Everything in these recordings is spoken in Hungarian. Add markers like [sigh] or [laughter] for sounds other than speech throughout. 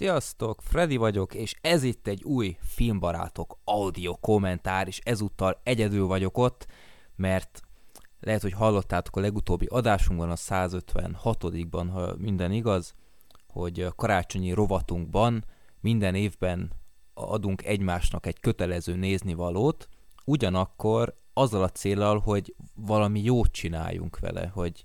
Sziasztok, Freddy vagyok, és ez itt egy új Filmbarátok audio kommentár, és ezúttal egyedül vagyok ott, mert lehet, hogy hallottátok a legutóbbi adásunkban, a 156-ban, ha minden igaz, hogy karácsonyi rovatunkban minden évben adunk egymásnak egy kötelező néznivalót, ugyanakkor azzal a célral, hogy valami jót csináljunk vele, hogy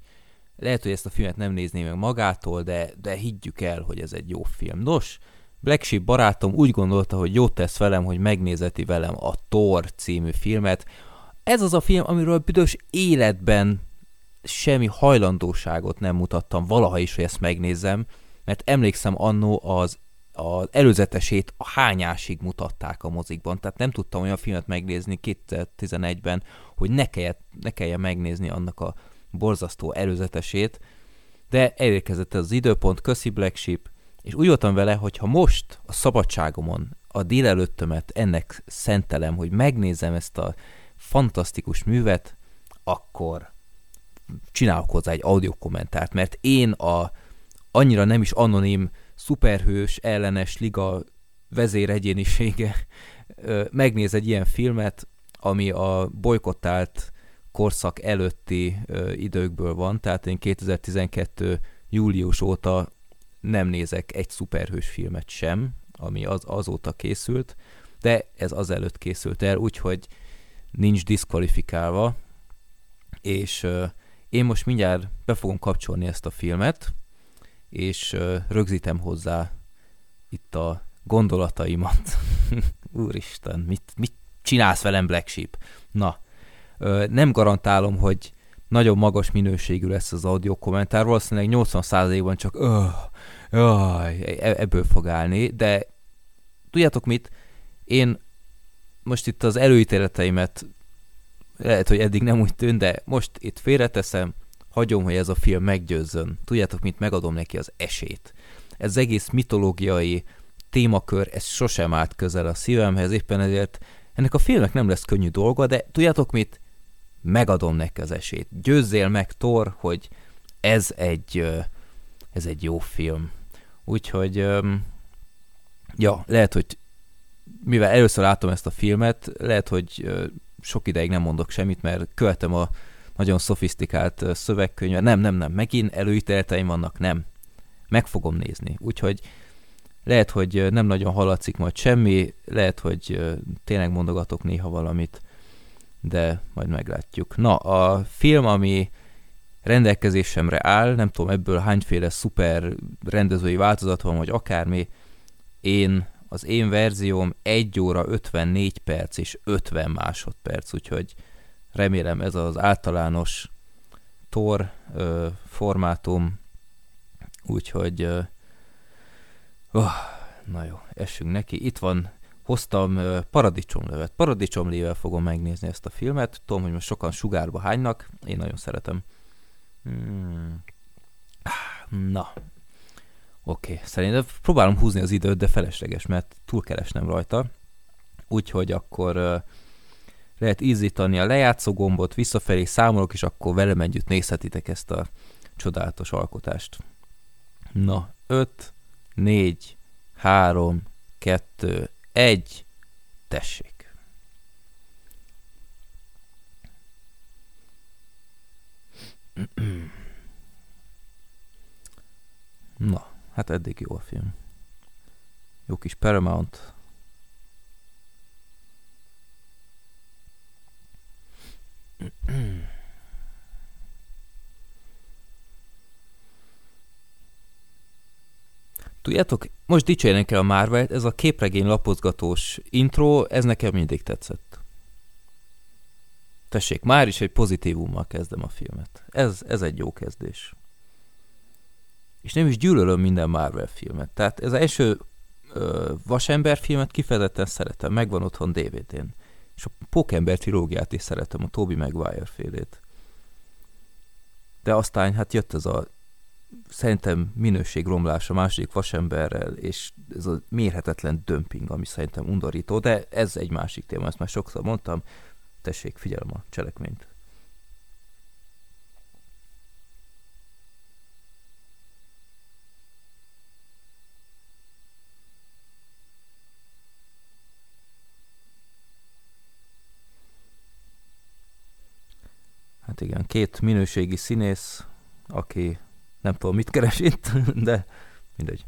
lehet, hogy ezt a filmet nem nézné meg magától, de, de higgyük el, hogy ez egy jó film. Nos, Black Sheep barátom úgy gondolta, hogy jót tesz velem, hogy megnézeti velem a Thor című filmet. Ez az a film, amiről büdös életben semmi hajlandóságot nem mutattam valaha is, hogy ezt megnézzem, mert emlékszem annó az az előzetesét a hányásig mutatták a mozikban, tehát nem tudtam olyan filmet megnézni 2011-ben, hogy ne kelljen, ne kelljen megnézni annak a borzasztó előzetesét, de elérkezett az időpont, köszi Black Sheep, és úgy voltam vele, hogy ha most a szabadságomon a délelőttömet ennek szentelem, hogy megnézem ezt a fantasztikus művet, akkor csinálok hozzá egy audio kommentárt, mert én a annyira nem is anonim, szuperhős ellenes liga vezéregyénisége megnéz egy ilyen filmet, ami a bolykottált korszak előtti ö, időkből van, tehát én 2012. július óta nem nézek egy szuperhős filmet sem, ami az, azóta készült, de ez azelőtt készült el, úgyhogy nincs diszkvalifikálva, és ö, én most mindjárt be fogom kapcsolni ezt a filmet, és ö, rögzítem hozzá itt a gondolataimat. [laughs] Úristen, mit, mit csinálsz velem, Black Sheep? Na, nem garantálom, hogy nagyon magas minőségű lesz az audio kommentár, valószínűleg 80%-ban csak öh, öh, ebből fog állni, de tudjátok mit? Én most itt az előítéleteimet lehet, hogy eddig nem úgy tűnt, de most itt félreteszem, hagyom, hogy ez a film meggyőzzön. Tudjátok mit? Megadom neki az esét. Ez egész mitológiai témakör, ez sosem állt közel a szívemhez, éppen ezért ennek a filmnek nem lesz könnyű dolga, de tudjátok mit? Megadom neki az esélyt. Győzzél meg, Thor, hogy ez egy, ez egy jó film. Úgyhogy, ja, lehet, hogy mivel először látom ezt a filmet, lehet, hogy sok ideig nem mondok semmit, mert követem a nagyon szofisztikált szövegkönyvet. Nem, nem, nem, megint előítéleteim vannak, nem. Meg fogom nézni. Úgyhogy lehet, hogy nem nagyon hallatszik majd semmi, lehet, hogy tényleg mondogatok néha valamit, de majd meglátjuk. Na, a film, ami rendelkezésemre áll, nem tudom ebből hányféle szuper rendezői változat van, vagy akármi, én, az én verzióm 1 óra 54 perc és 50 másodperc, úgyhogy remélem ez az általános tor ö, formátum, úgyhogy ö, oh, na jó, essünk neki. Itt van hoztam paradicsomlevet. Paradicsomlével fogom megnézni ezt a filmet. Tudom, hogy most sokan sugárba hánynak. Én nagyon szeretem. Hmm. Na. Oké, okay. szerintem próbálom húzni az időt, de felesleges, mert túl keresnem rajta. Úgyhogy akkor lehet ízítani a lejátszó gombot, visszafelé számolok, és akkor velem együtt nézhetitek ezt a csodálatos alkotást. Na, 5, 4, 3, 2, egy, tessék. Na, hát eddig jó a film. Jó kis Paramount. [clears throat] Tudjátok, most dicsérnek el a marvel ez a képregény lapozgatós intro, ez nekem mindig tetszett. Tessék, már is egy pozitívummal kezdem a filmet. Ez, ez egy jó kezdés. És nem is gyűlölöm minden Marvel filmet. Tehát ez az első ö, Vasember filmet kifejezetten szeretem, megvan otthon DVD-n. És a Pókember trilógiát is szeretem, a Toby Maguire félét. De aztán hát jött ez a szerintem minőségromlás a második vasemberrel, és ez a mérhetetlen dömping, ami szerintem undorító, de ez egy másik téma, ezt már sokszor mondtam, tessék, figyelem a cselekményt. Hát igen, két minőségi színész, aki nem tudom mit keres itt, [laughs] de mindegy.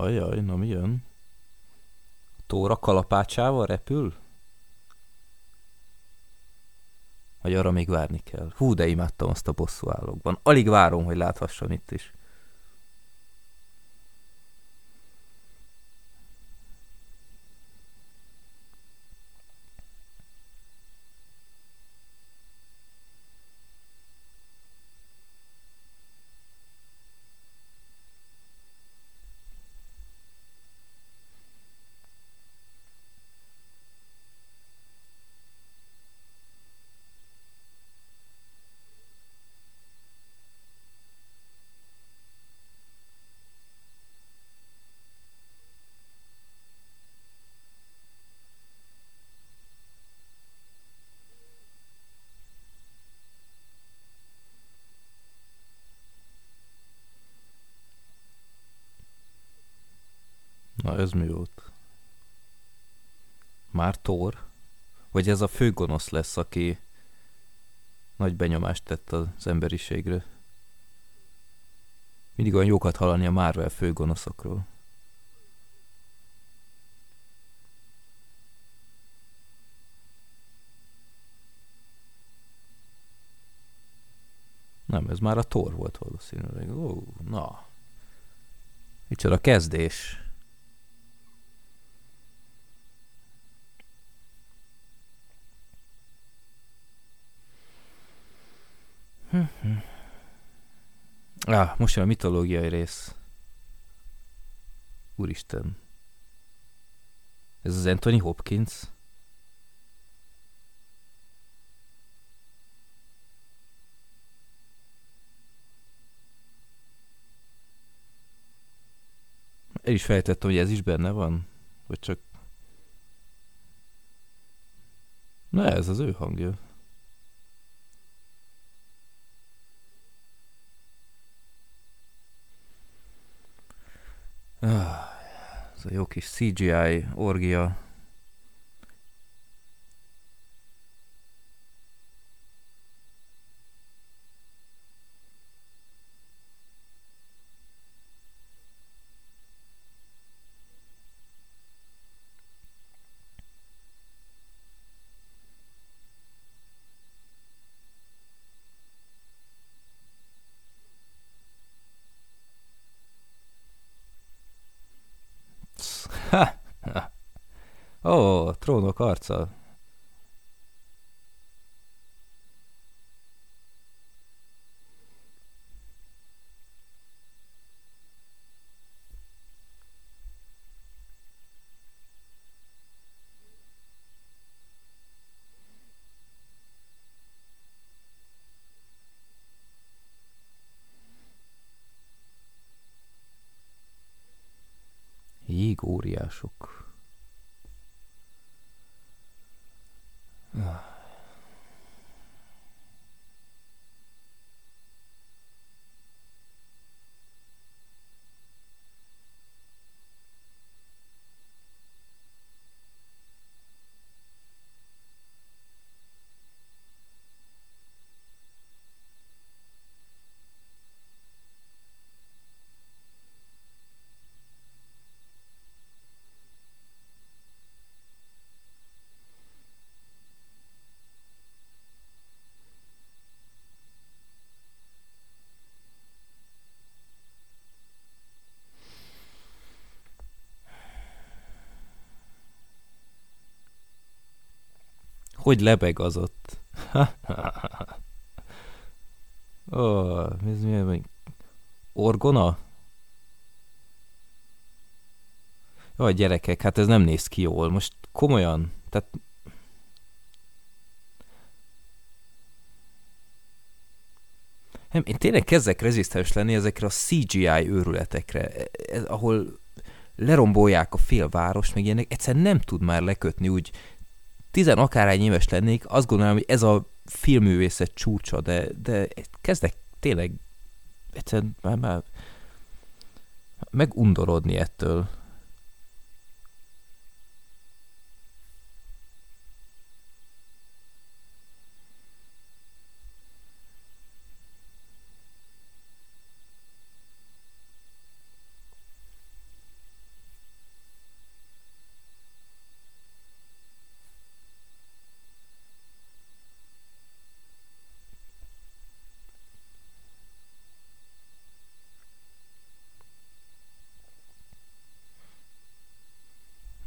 Ajaj, na mi jön? Tóra kalapácsával repül? Vagy arra még várni kell. Hú, de imádtam azt a bosszú állókban. Alig várom, hogy láthassam itt is. Na ez mi volt? Már Thor? Vagy ez a főgonosz lesz, aki nagy benyomást tett az emberiségre? Mindig olyan jókat hallani a Marvel főgonoszokról. Nem, ez már a Thor volt valószínűleg. Ó, na. Micsoda kezdés. Ah, most jön a mitológiai rész. Úristen. Ez az Anthony Hopkins? El is fejtettem, hogy ez is benne van. Vagy csak... Na ez az ő hangja. Ah, ez a jó kis CGI orgia. Ó, trónok arca. Jégóriások. Hogy lebeg az ott? [laughs] Ó, oh, ez mi? Orgona? Jaj, gyerekek, hát ez nem néz ki jól. Most komolyan, tehát... Nem, én tényleg kezdek rezisztens lenni ezekre a CGI őrületekre, ez, ahol lerombolják a fél várost, meg ilyenek, egyszerűen nem tud már lekötni úgy. Tizen akárhány éves lennék, azt gondolom, hogy ez a filmművészet csúcsa, de, de kezdek tényleg egyszerűen már, már megundorodni ettől.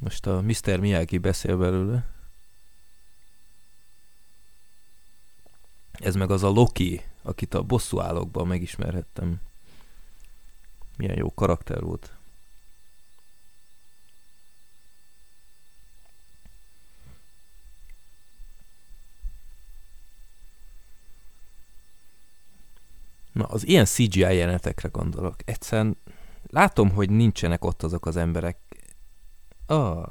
Most a Mr. Miyagi beszél belőle. Ez meg az a Loki, akit a bosszú állókban megismerhettem. Milyen jó karakter volt. Na, az ilyen CGI jelenetekre gondolok. Egyszerűen látom, hogy nincsenek ott azok az emberek, Ah,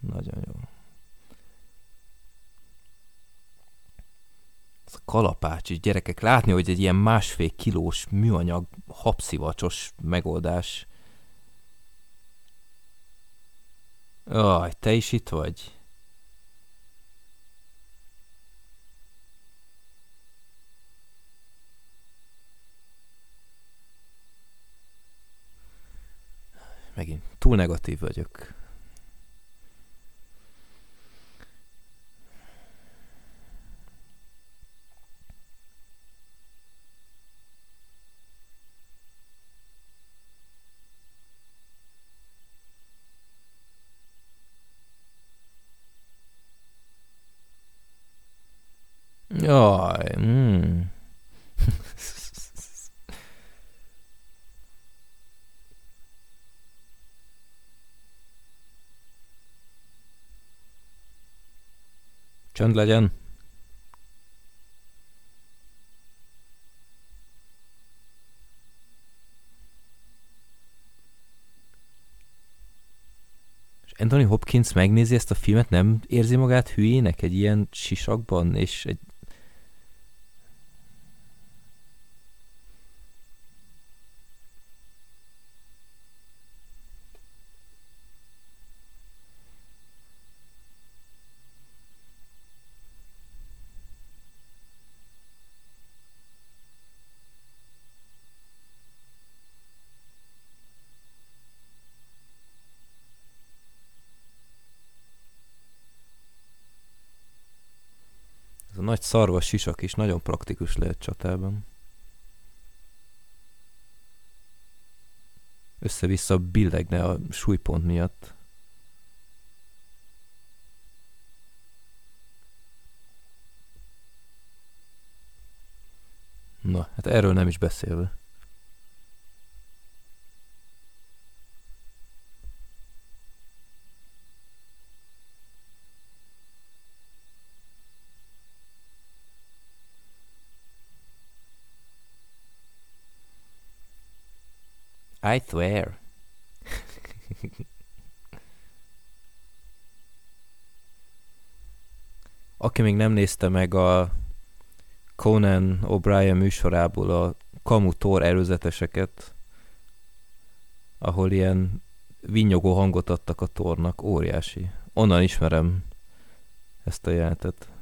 nagyon jó. Ez a kalapács is, gyerekek, látni, hogy egy ilyen másfél kilós műanyag habszivacsos megoldás. Aj, te is itt vagy? Megint túl negatív vagyok. Jaj, mm. [laughs] Csönd legyen. És Anthony Hopkins megnézi ezt a filmet, nem érzi magát hülyének egy ilyen sisakban, és egy nagy szarvas sisak is nagyon praktikus lehet csatában. Össze-vissza billegne a súlypont miatt. Na, hát erről nem is beszélve. I swear. Aki még nem nézte meg a Conan O'Brien műsorából a Kamu Thor előzeteseket, ahol ilyen vinyogó hangot adtak a tornak, óriási. Onnan ismerem ezt a jelentet.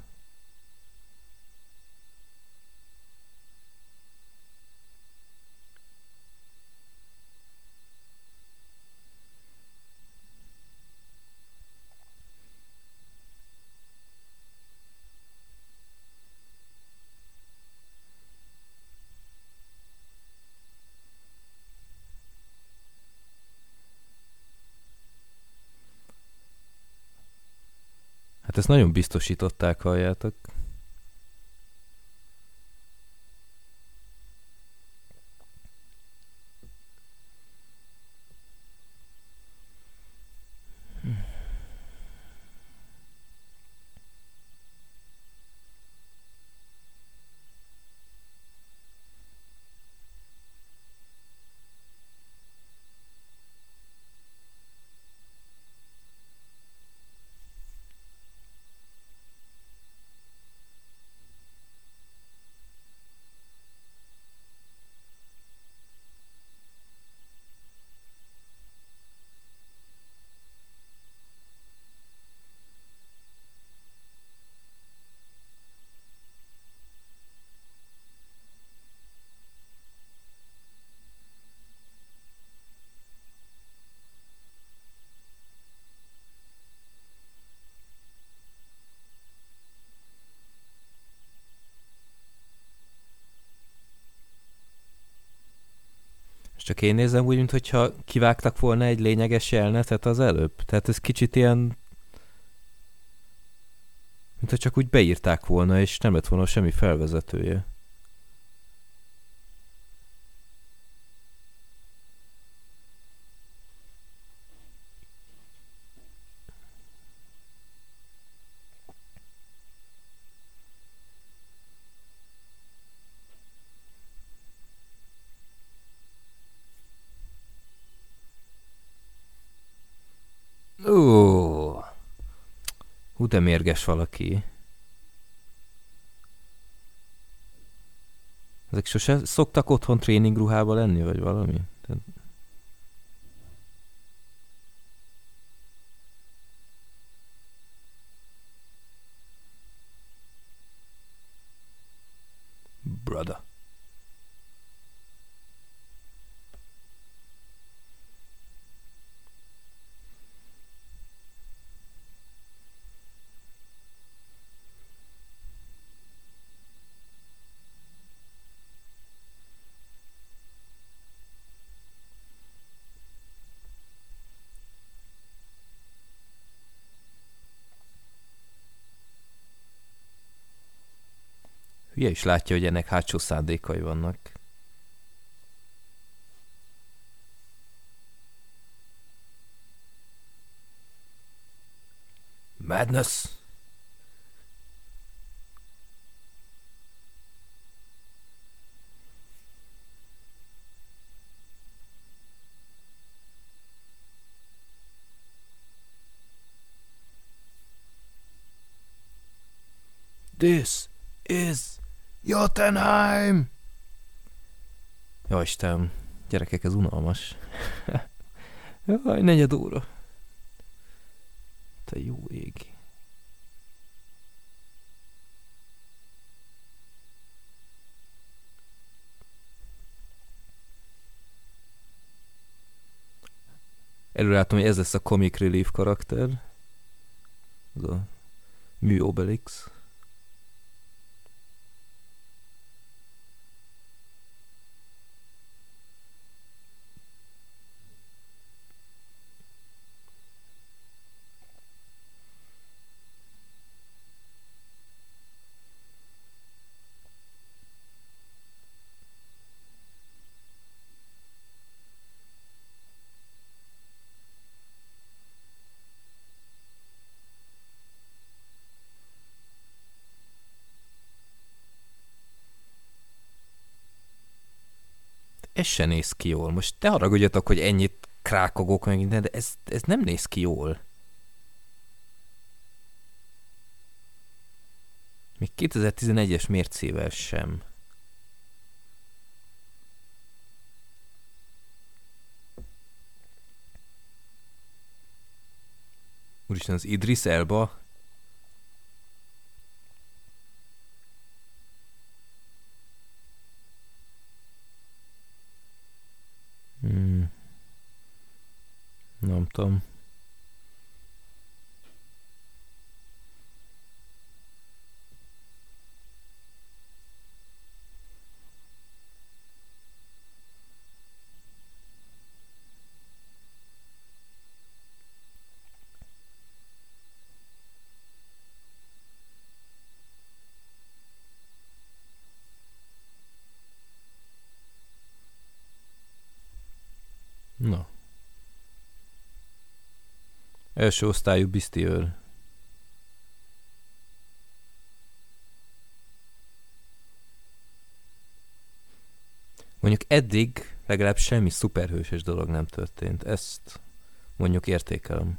Hát ezt nagyon biztosították, halljátok. Csak én nézem úgy, mintha kivágtak volna egy lényeges jelenetet az előbb. Tehát ez kicsit ilyen... Mintha csak úgy beírták volna, és nem lett volna semmi felvezetője. Ó, hú, de mérges valaki. Ezek sose szoktak otthon tréningruhába lenni, vagy valami? Brother. Hülye is látja, hogy ennek hátsó szándékai vannak. Madness! This is Jotunheim! Jó Isten, gyerekek, ez unalmas. [laughs] Jaj, negyed óra. Te jó ég. Előlátom, hogy ez lesz a comic relief karakter. Ez a mű Obelix. Ez se néz ki jól. Most te haragudjatok, hogy ennyit krákogok meg minden, de ez, ez nem néz ki jól. Még 2011-es mércével sem. Úristen, az Idris Elba tudom. Első osztályú biztiőr. Mondjuk eddig legalább semmi szuperhőses dolog nem történt. Ezt mondjuk értékelem.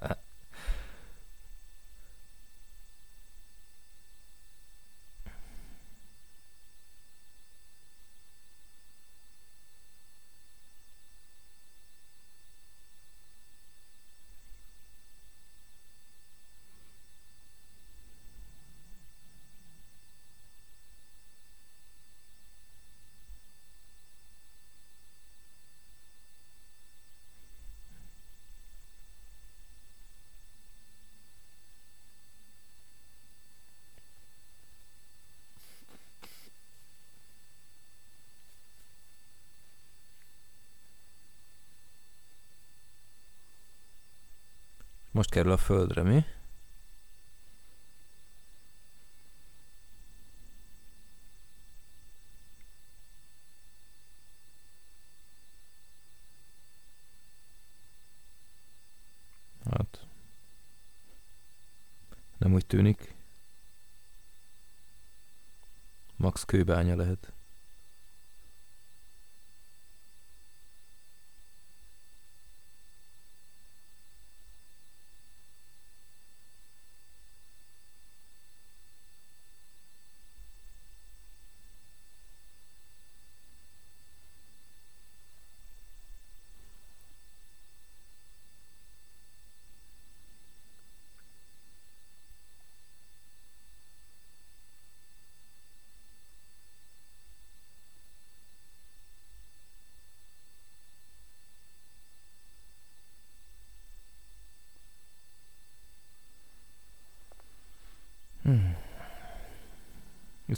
Most kerül a földre, mi? Hát. Nem úgy tűnik. Max kőbánya lehet.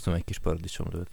Viszont egy kis paradicsomlőt.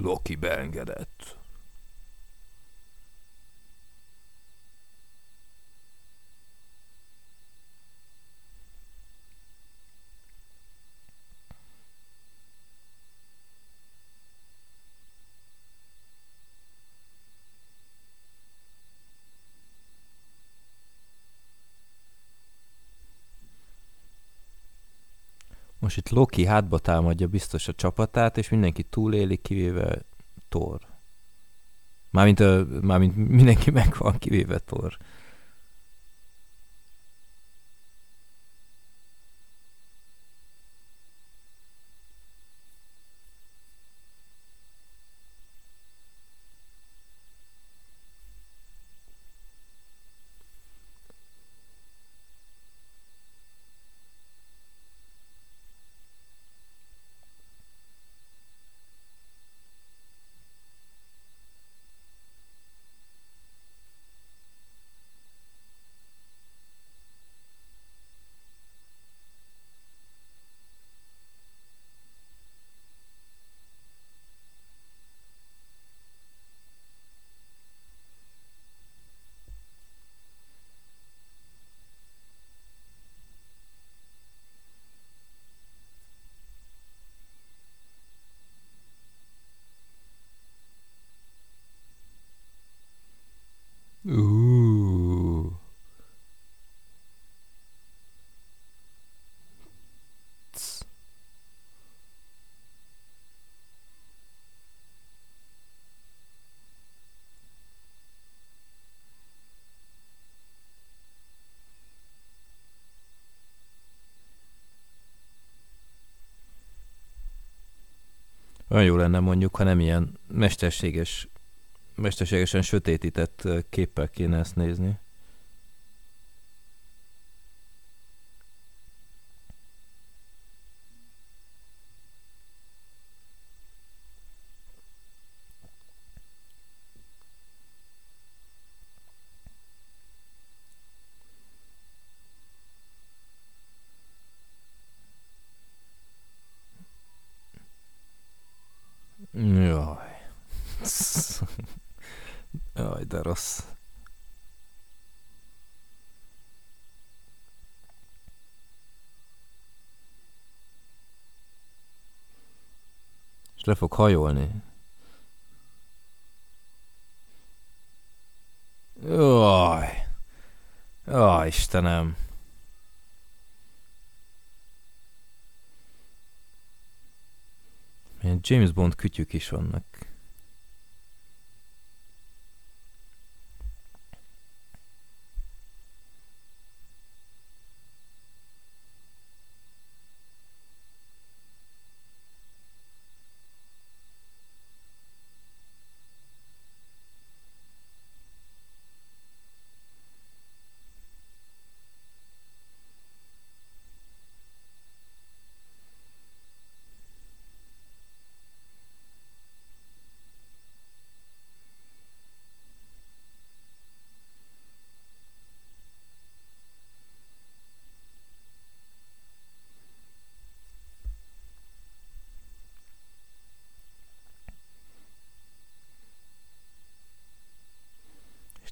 Loki beengedett. Most itt Loki hátba támadja biztos a csapatát, és mindenki túléli, kivéve Thor. Mármint, mármint mindenki megvan, kivéve Thor. Olyan jó lenne mondjuk, ha nem ilyen mesterséges mesterségesen sötétített képpel kéne ezt nézni. Jaj. Jaj, de rossz. És le fog hajolni. Jaj. Ó, Istenem. Milyen James Bond kütyük is vannak.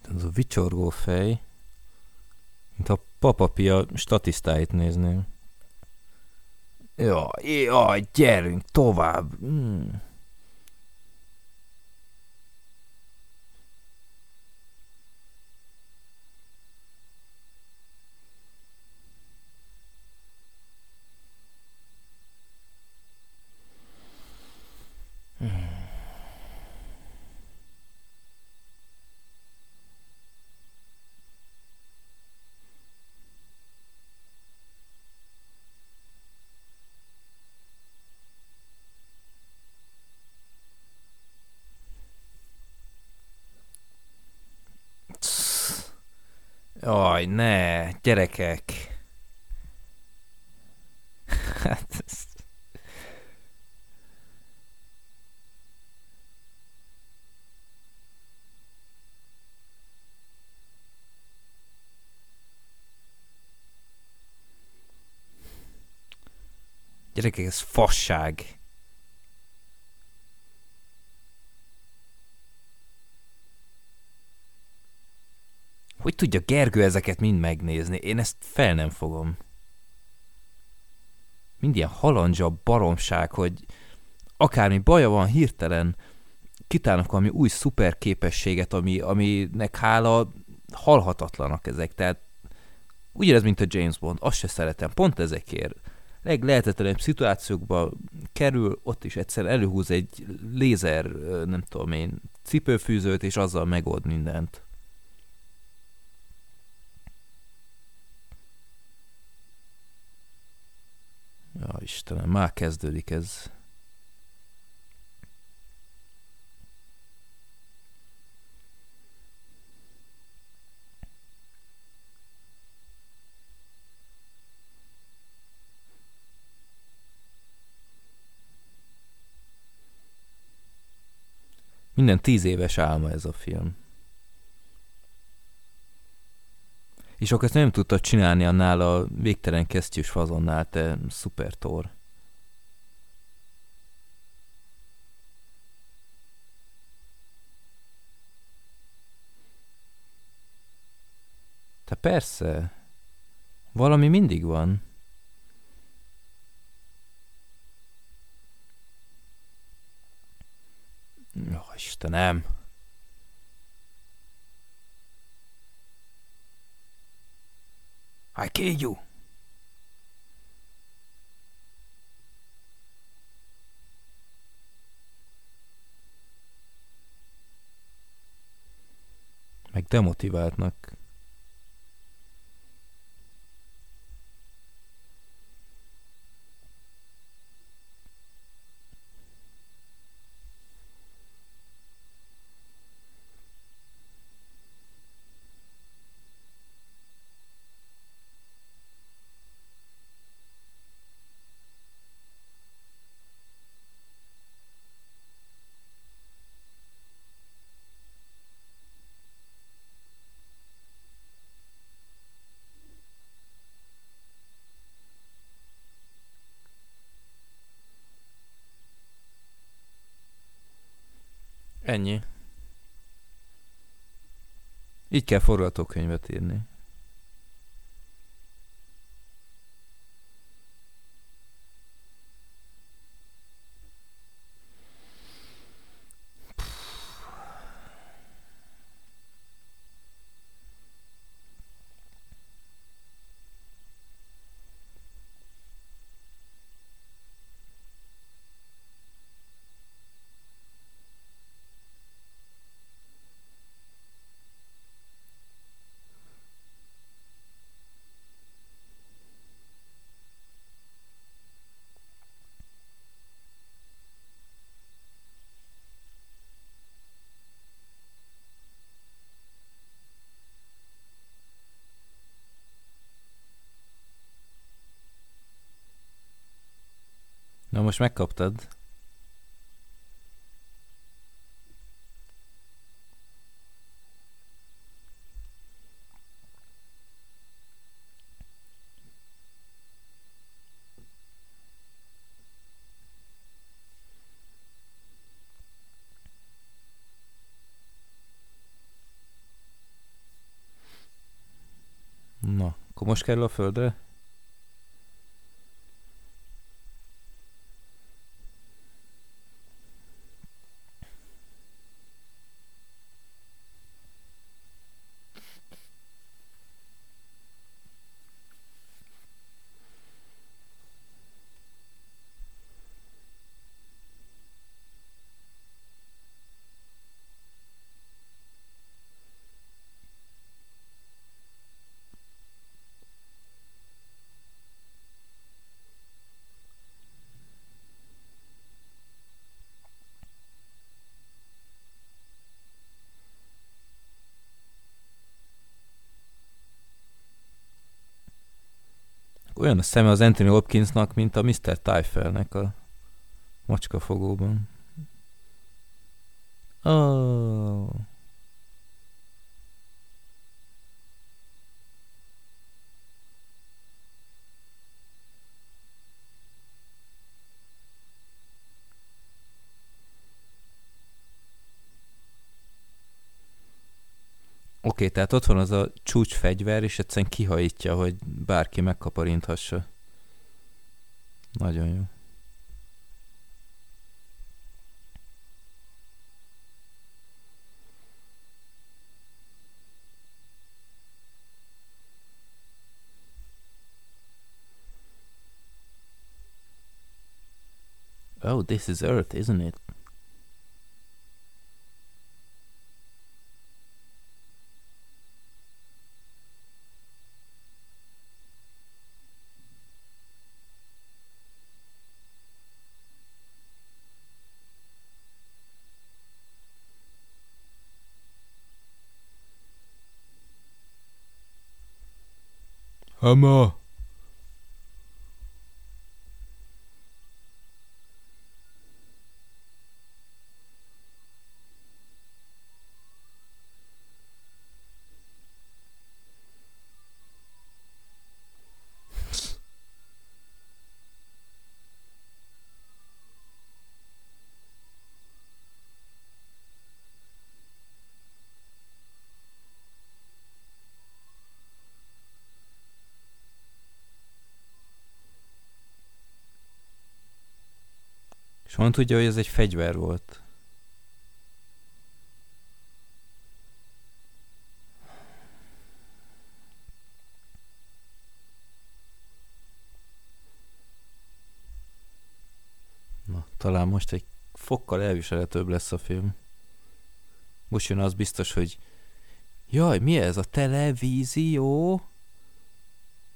Isten, az a vicsorgó fej, mint a papapia statisztáit nézném. Jaj, jaj, gyerünk tovább. Mm. Jaj, ne, gyerekek. [laughs] Hát ez... Gyerekek, ez fasság. Hogy tudja Gergő ezeket mind megnézni? Én ezt fel nem fogom. Mind ilyen halandzsa baromság, hogy akármi baja van hirtelen, kitálnak valami új szuper képességet, ami, aminek hála halhatatlanak ezek. Tehát ugyanez, mint a James Bond, azt se szeretem, pont ezekért. Leglehetetlenebb szituációkba kerül, ott is egyszer előhúz egy lézer, nem tudom én, cipőfűzőt, és azzal megold mindent. Ja, Istenem, már kezdődik ez. Minden tíz éves álma ez a film. És akkor ezt nem tudtad csinálni annál a végtelen kesztyűs fazonnál, te szuper tor. Te persze. Valami mindig van. Jó, Istenem. I kill you. Meg demotiváltnak. Ennyi. Így kell forgatókönyvet írni. Na most megkaptad. Na, akkor most kerül a földre? Olyan a szeme az Anthony Hopkinsnak, mint a Mr. Tyfelnek a macskafogóban. Oh. Okay, tehát ott van az a csúcsfegyver, és egyszerűen kihajítja, hogy bárki megkaparinthassa. Nagyon jó. Oh, this is Earth, isn't it? 阿妈，honnan tudja, hogy ez egy fegyver volt? Na, talán most egy fokkal elviselhetőbb lesz a film. Most jön az biztos, hogy Jaj, mi ez? A televízió?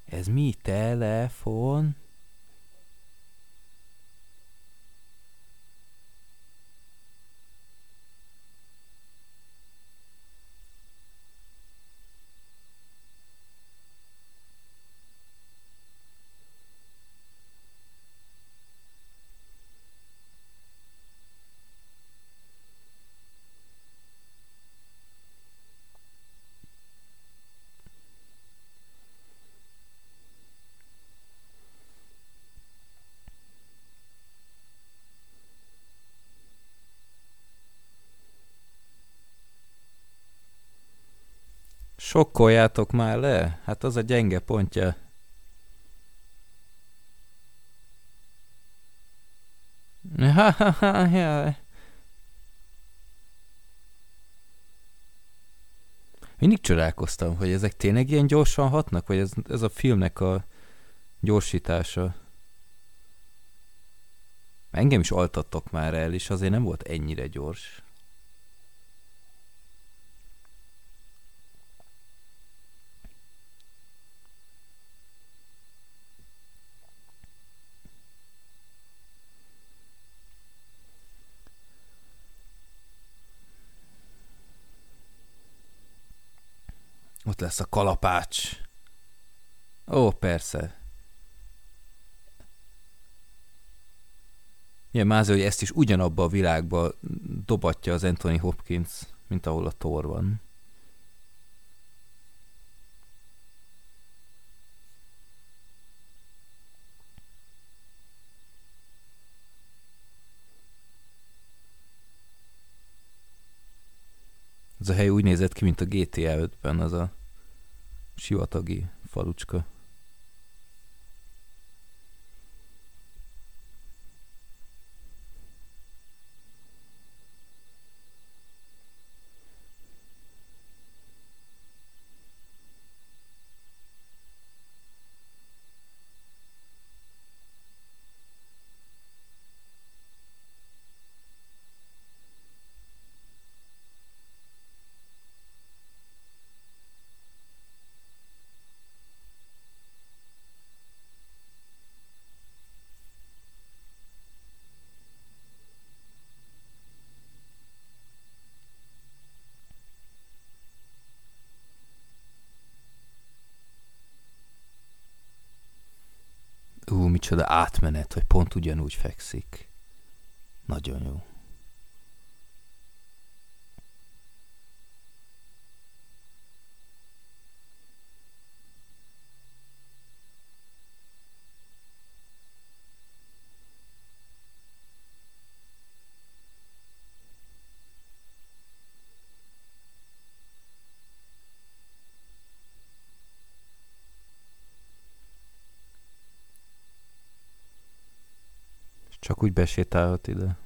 Ez mi? Telefon? Sokkoljátok már le, hát az a gyenge pontja. Mindig csodálkoztam, hogy ezek tényleg ilyen gyorsan hatnak, vagy ez, ez a filmnek a gyorsítása. Engem is altattok már el, és azért nem volt ennyire gyors. Ott lesz a kalapács. Ó, persze. Milyen mázi, hogy ezt is ugyanabba a világba dobatja az Anthony Hopkins, mint ahol a Thor van. Ez a hely úgy nézett ki, mint a GTA 5-ben, az a siła togi, faluczka. Micsoda átmenet, hogy pont ugyanúgy fekszik. Nagyon jó. Csak úgy besétálhat ide.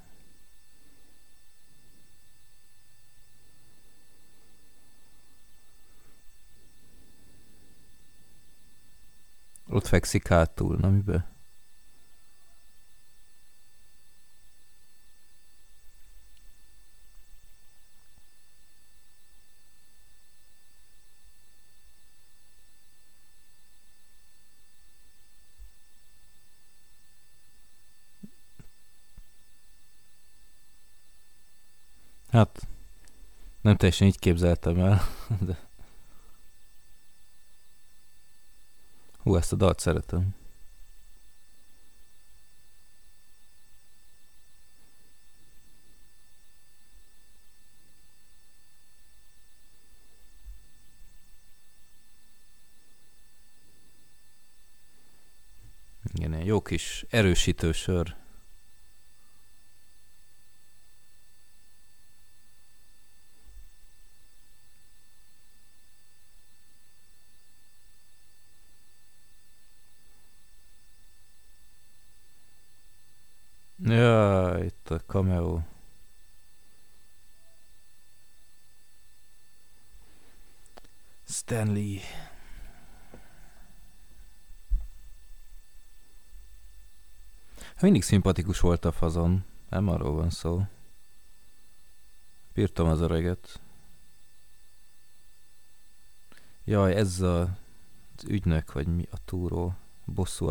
Ott fekszik hátul, na mibe? Hát, nem teljesen így képzeltem el, [laughs] de... Hú, ezt a dalt szeretem. Igen, jó kis erősítő Ja, itt a cameo. Stanley. Mindig szimpatikus volt a fazon. Nem arról van szó. Bírtam az öreget. Jaj, ez a, az ügynök, vagy mi a túró bosszú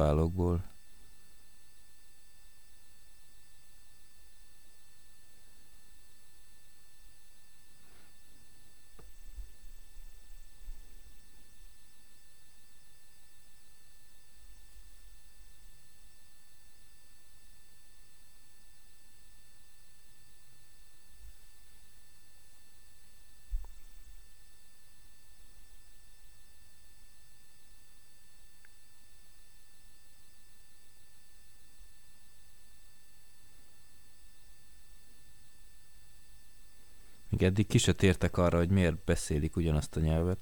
eddig ki se tértek arra, hogy miért beszélik ugyanazt a nyelvet.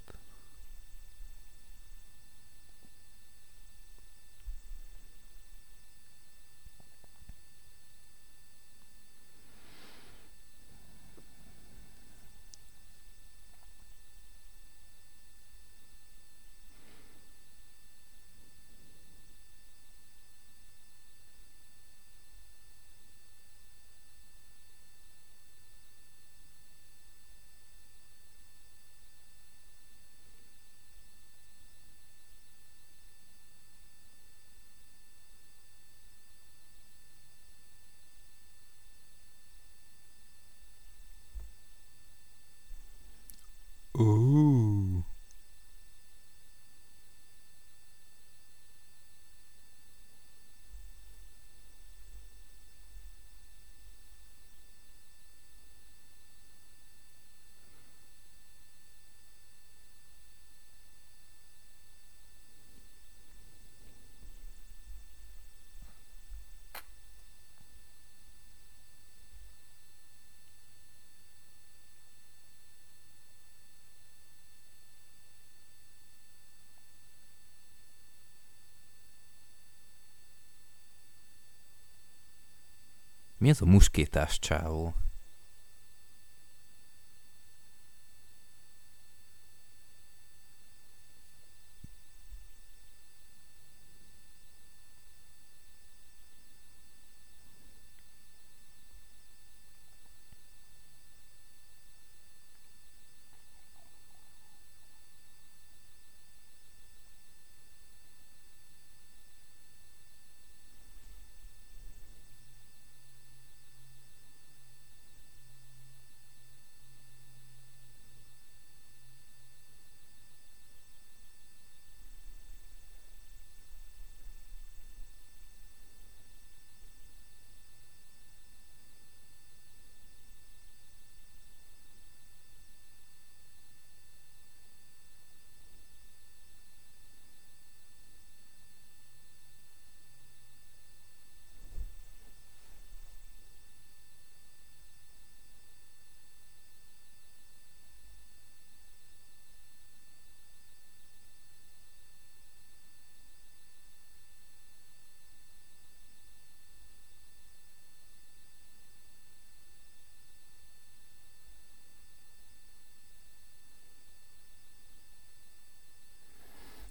Mi ez a muskétás csávó?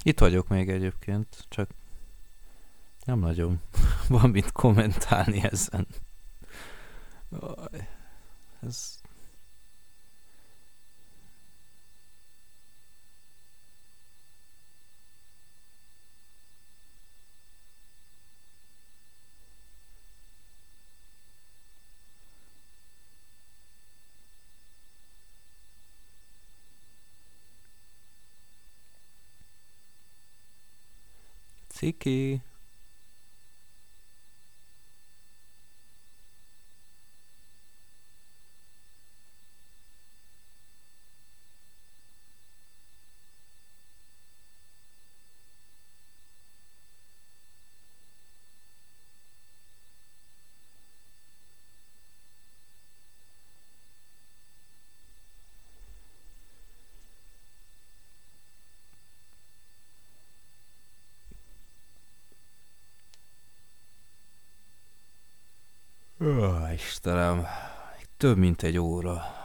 Itt vagyok még egyébként, csak nem nagyon [laughs] van mit kommentálni ezen. Ez Siki. Ó, Istenem, több mint egy óra.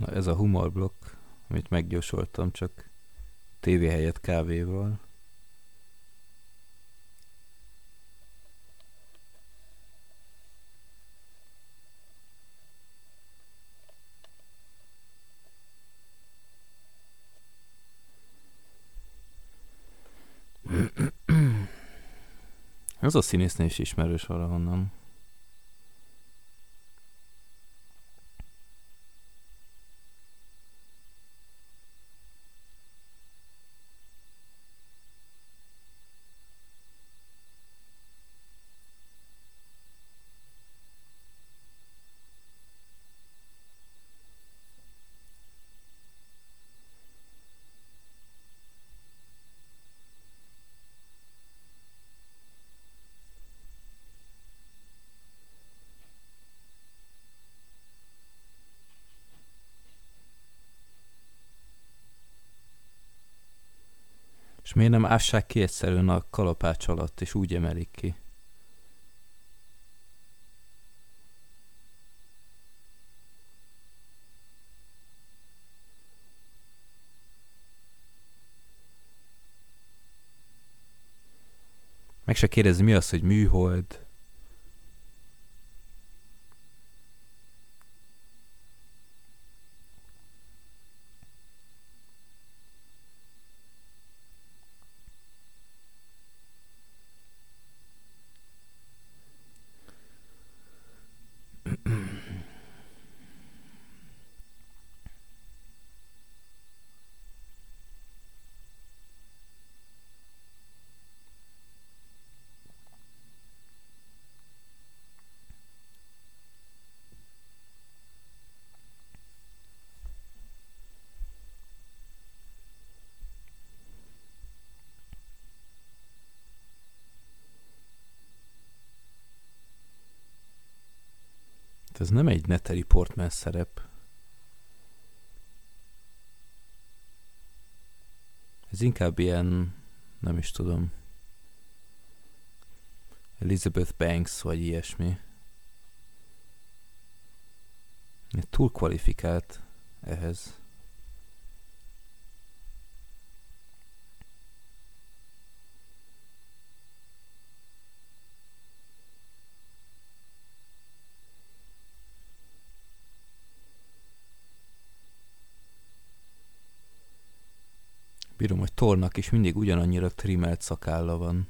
Na ez a humorblokk, amit meggyorsoltam, csak tévé helyett kávéval. [coughs] Ez a színésznő is ismerős valahonnan. miért nem ássák ki egyszerűen a kalapács alatt, és úgy emelik ki? Meg se kérdezi, mi az, hogy műhold, nem egy Natalie Portman szerep. Ez inkább ilyen, nem is tudom, Elizabeth Banks vagy ilyesmi. Túl kvalifikált ehhez. Bírom, hogy Tornak is mindig ugyanannyira trimelt szakálla van.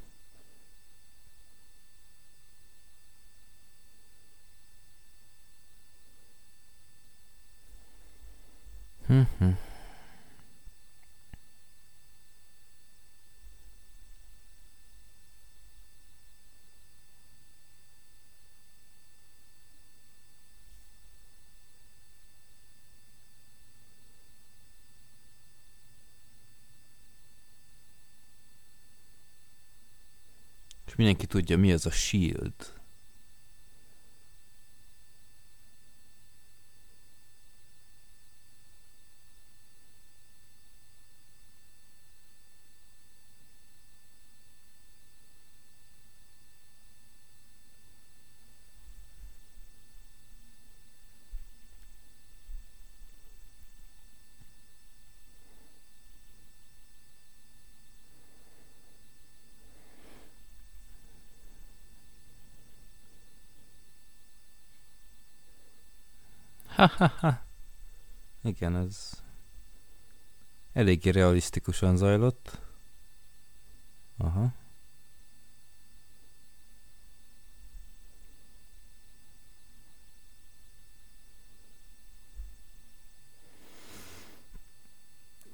Hm-hm. Mindenki tudja, mi az a shield. Ha-ha-ha. [laughs] Igen, ez eléggé realisztikusan zajlott. Aha.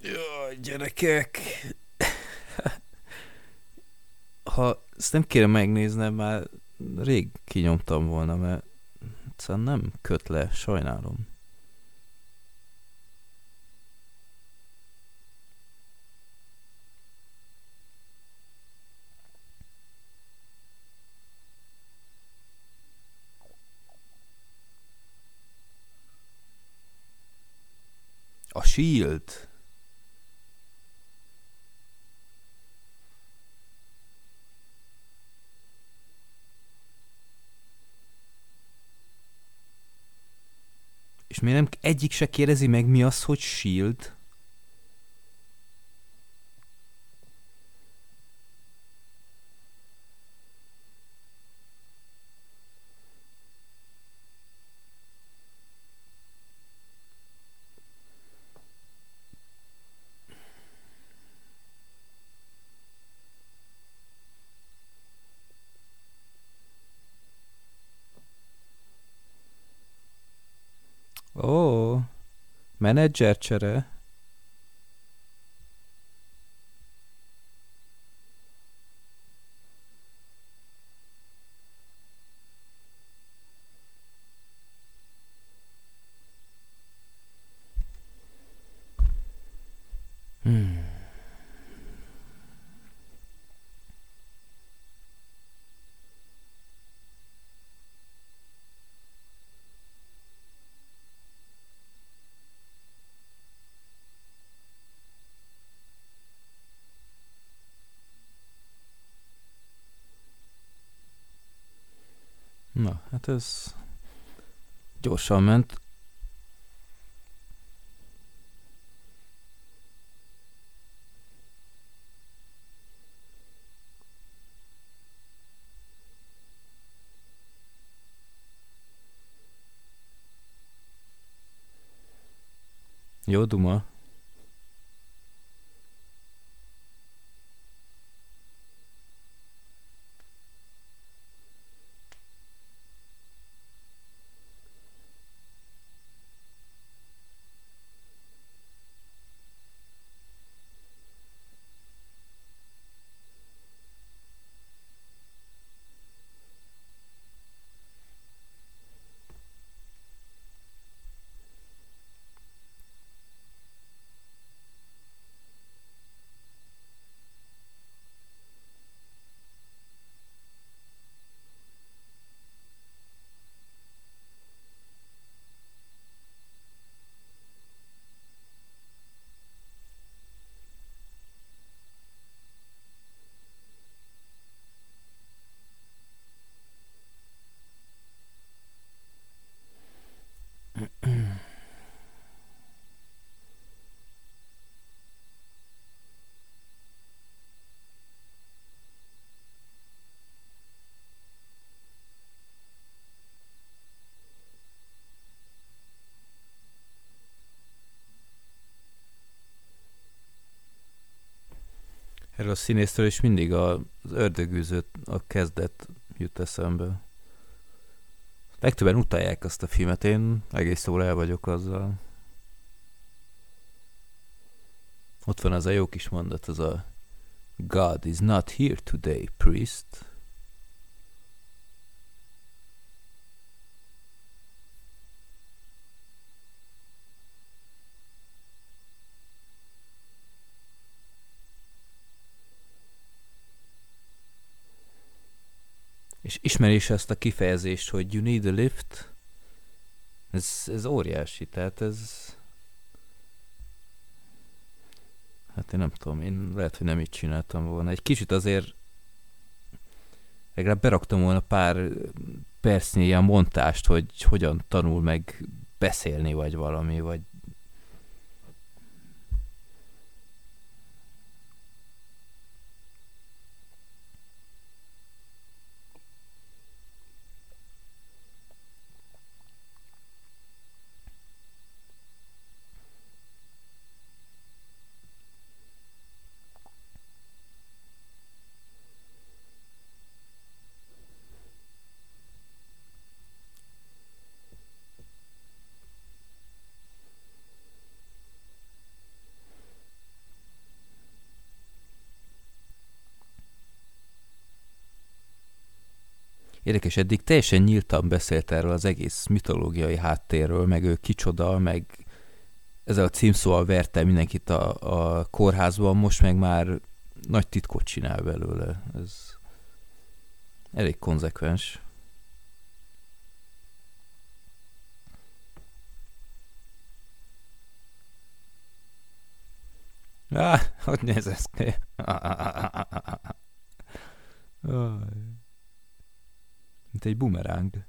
Jaj, gyerekek! [laughs] Ha ezt nem kéne megnéznem, már rég kinyomtam volna, mert egyszerűen nem köt le, sajnálom. A Shield. Miért nem egyik se kérdezi meg, mi az, hogy shield? Menedzser Hát ez gyorsan ment. Jó duma. A színésztől is mindig az ördögűzőt a kezdet jut eszembe. Legtöbben utálják azt a filmet, én egész jól el vagyok azzal. Ott van az a jó kis mondat, az a God is not here today, priest. És ismeri is ezt a kifejezést, hogy you need a lift. Ez, ez óriási, tehát ez... Hát én nem tudom, én lehet, hogy nem így csináltam volna. Egy kicsit azért legalább beraktam volna pár percnyi ilyen montást, hogy hogyan tanul meg beszélni, vagy valami, vagy Érdekes, eddig teljesen nyíltan beszélt erről az egész mitológiai háttérről, meg ő kicsoda, meg ezzel a címszóval verte mindenkit a, a kórházban, most meg már nagy titkot csinál belőle. Ez elég konzekvens. Ah, hogy néz ez ki? [laughs] Mint egy bumeráng.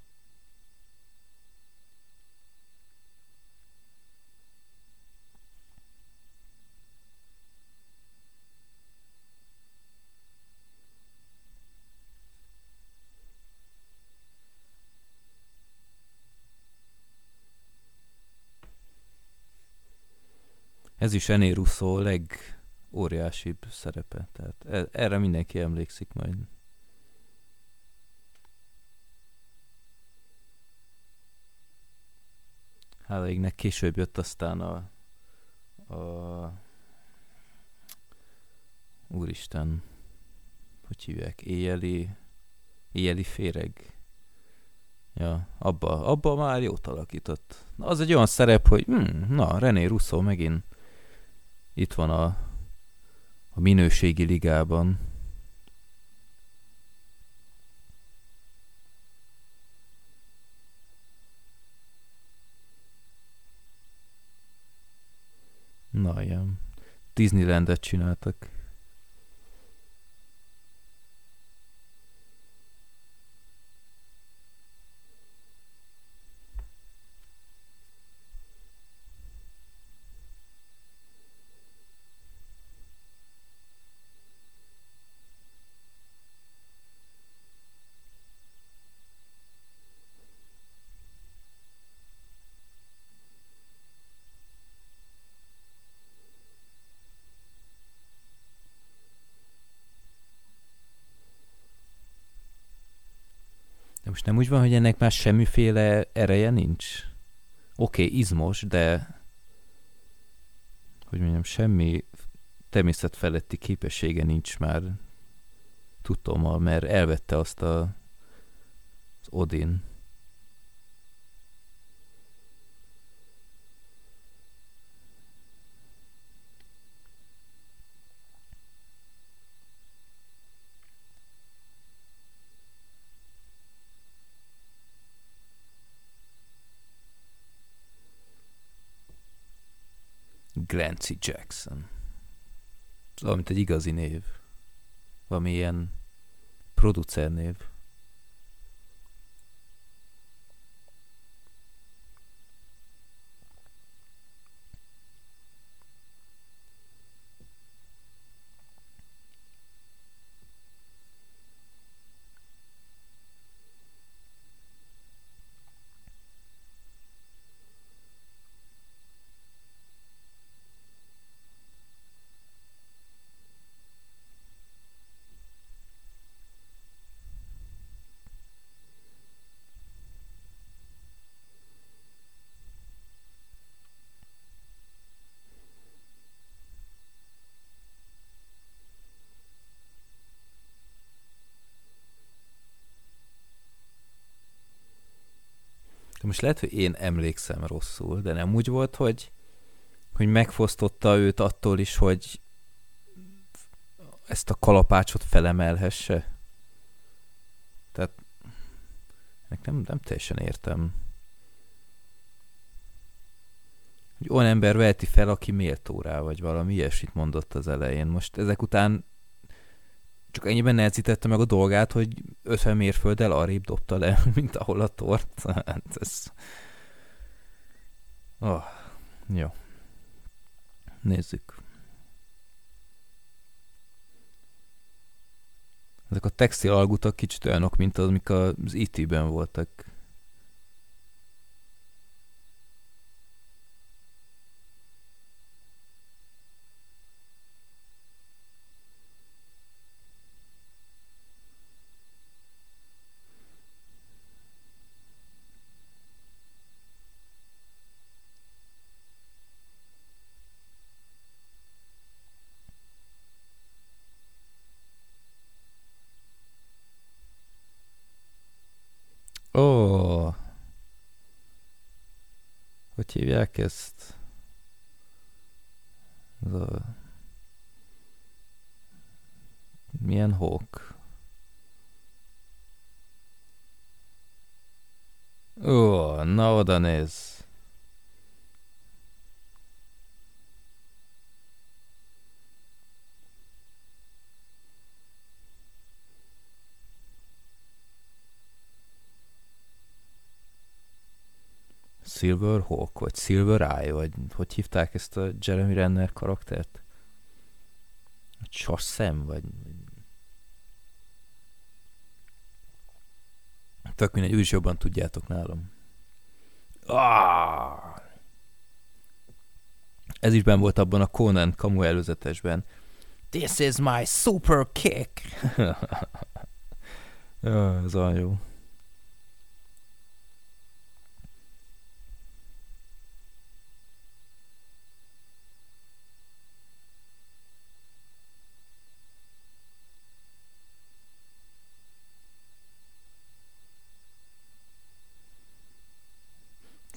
Ez is Ené Russo legóriásibb szerepe. Tehát e- erre mindenki emlékszik majd. Hála égnek később jött aztán a, a úristen, hogy hívják, éjjeli, éjjeli féreg. Ja, abba, abba már jót alakított. Na, az egy olyan szerep, hogy hm, na, René Russo megint itt van a, a minőségi ligában. Na, ilyen Disneylandet csináltak. Nem úgy van, hogy ennek már semmiféle ereje nincs? Oké, okay, izmos, de hogy mondjam, semmi természetfeletti képessége nincs már tudtommal, mert elvette azt a, az Odin. Glancy Jackson. Szóval, mint egy igazi név. Valami ilyen producer most lehet, hogy én emlékszem rosszul, de nem úgy volt, hogy, hogy megfosztotta őt attól is, hogy ezt a kalapácsot felemelhesse. Tehát nem, nem teljesen értem. Hogy olyan ember veheti fel, aki méltó rá, vagy valami ilyesmit mondott az elején. Most ezek után csak ennyiben nehezítette meg a dolgát, hogy 50 mérfölddel arrébb dobta le, [laughs] mint ahol a tort. [laughs] Hát ez... Oh, jó. Nézzük. Ezek a textil algutak kicsit olyanok, mint az, amik az IT-ben voltak. Ó. Hogy hívják ezt? Ez a... Milyen hók? Ó, na oda néz. Silver Hawk, vagy Silver Eye, vagy hogy hívták ezt a Jeremy Renner karaktert? Sas szem, vagy... Tök mindegy, úgyis jobban tudjátok nálam. Ah! Ez is ben volt abban a Conan kamu előzetesben. This is my super kick! ja, [laughs] ez olyan jó.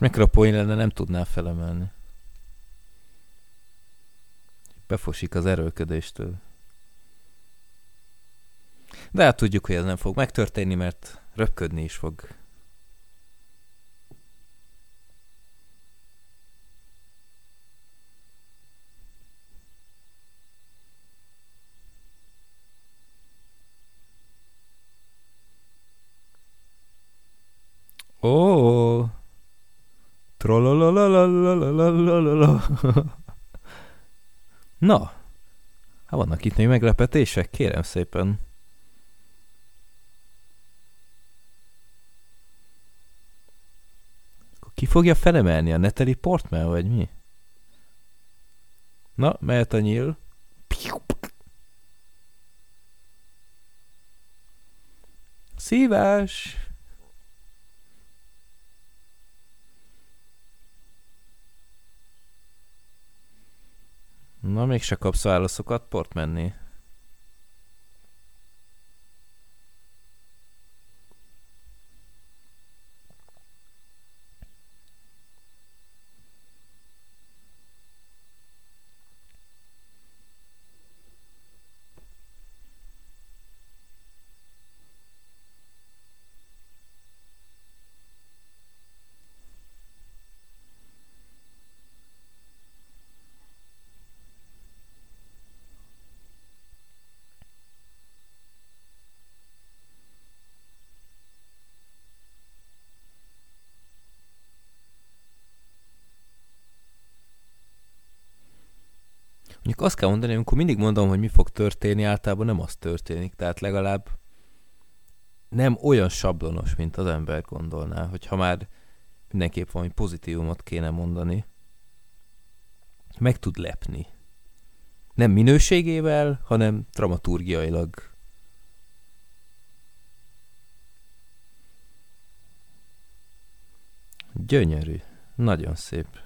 Mekkora poén lenne, nem tudná felemelni. Befosik az erőlködéstől. De hát tudjuk, hogy ez nem fog megtörténni, mert röpködni is fog. Ó, oh. Na, hát vannak itt még meglepetések, kérem szépen. Ki fogja felemelni a Natalie Portman, vagy mi? Na, mehet nyíl. Szívás! Na, még se kapsz válaszokat, port menni. Mondjuk azt kell mondani, amikor mindig mondom, hogy mi fog történni, általában nem az történik. Tehát legalább nem olyan sablonos, mint az ember gondolná, hogy ha már mindenképp valami pozitívumot kéne mondani, meg tud lepni. Nem minőségével, hanem dramaturgiailag. Gyönyörű. Nagyon szép.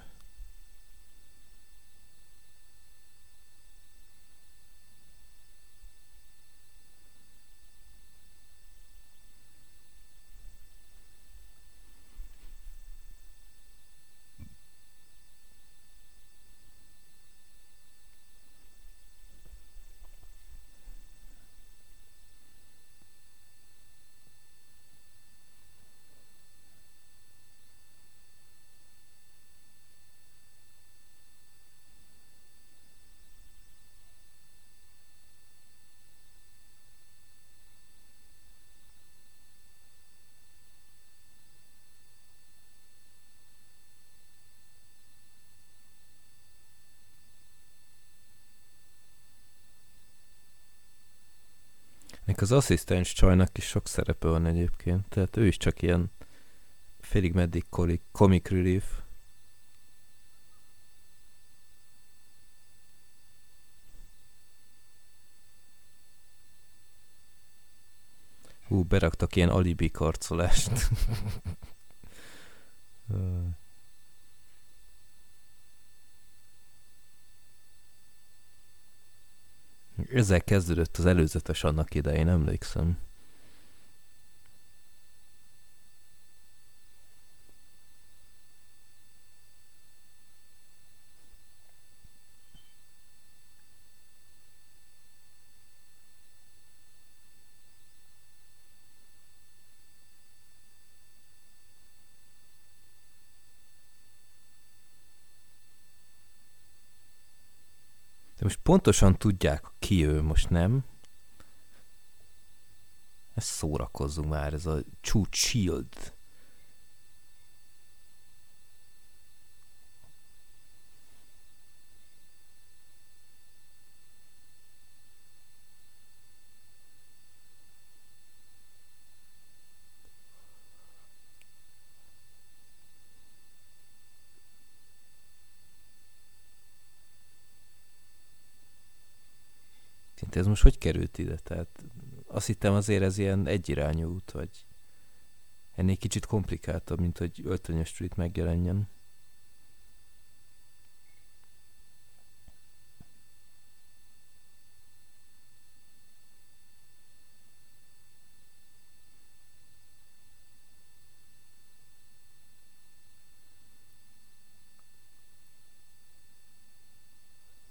Nek az asszisztens csajnak is sok szerepe van egyébként, tehát ő is csak ilyen félig meddig comic relief. Hú, beraktak ilyen alibi karcolást. [laughs] Ezzel kezdődött az előzetes annak idején, emlékszem. Most pontosan tudják, ki ő most, nem? Ezt szórakozzunk már, ez a Chu Shield. Ez most hogy került ide? Tehát azt hittem azért ez ilyen egyirányú út, vagy ennél kicsit komplikáltabb, mint hogy öltönyös street megjelenjen.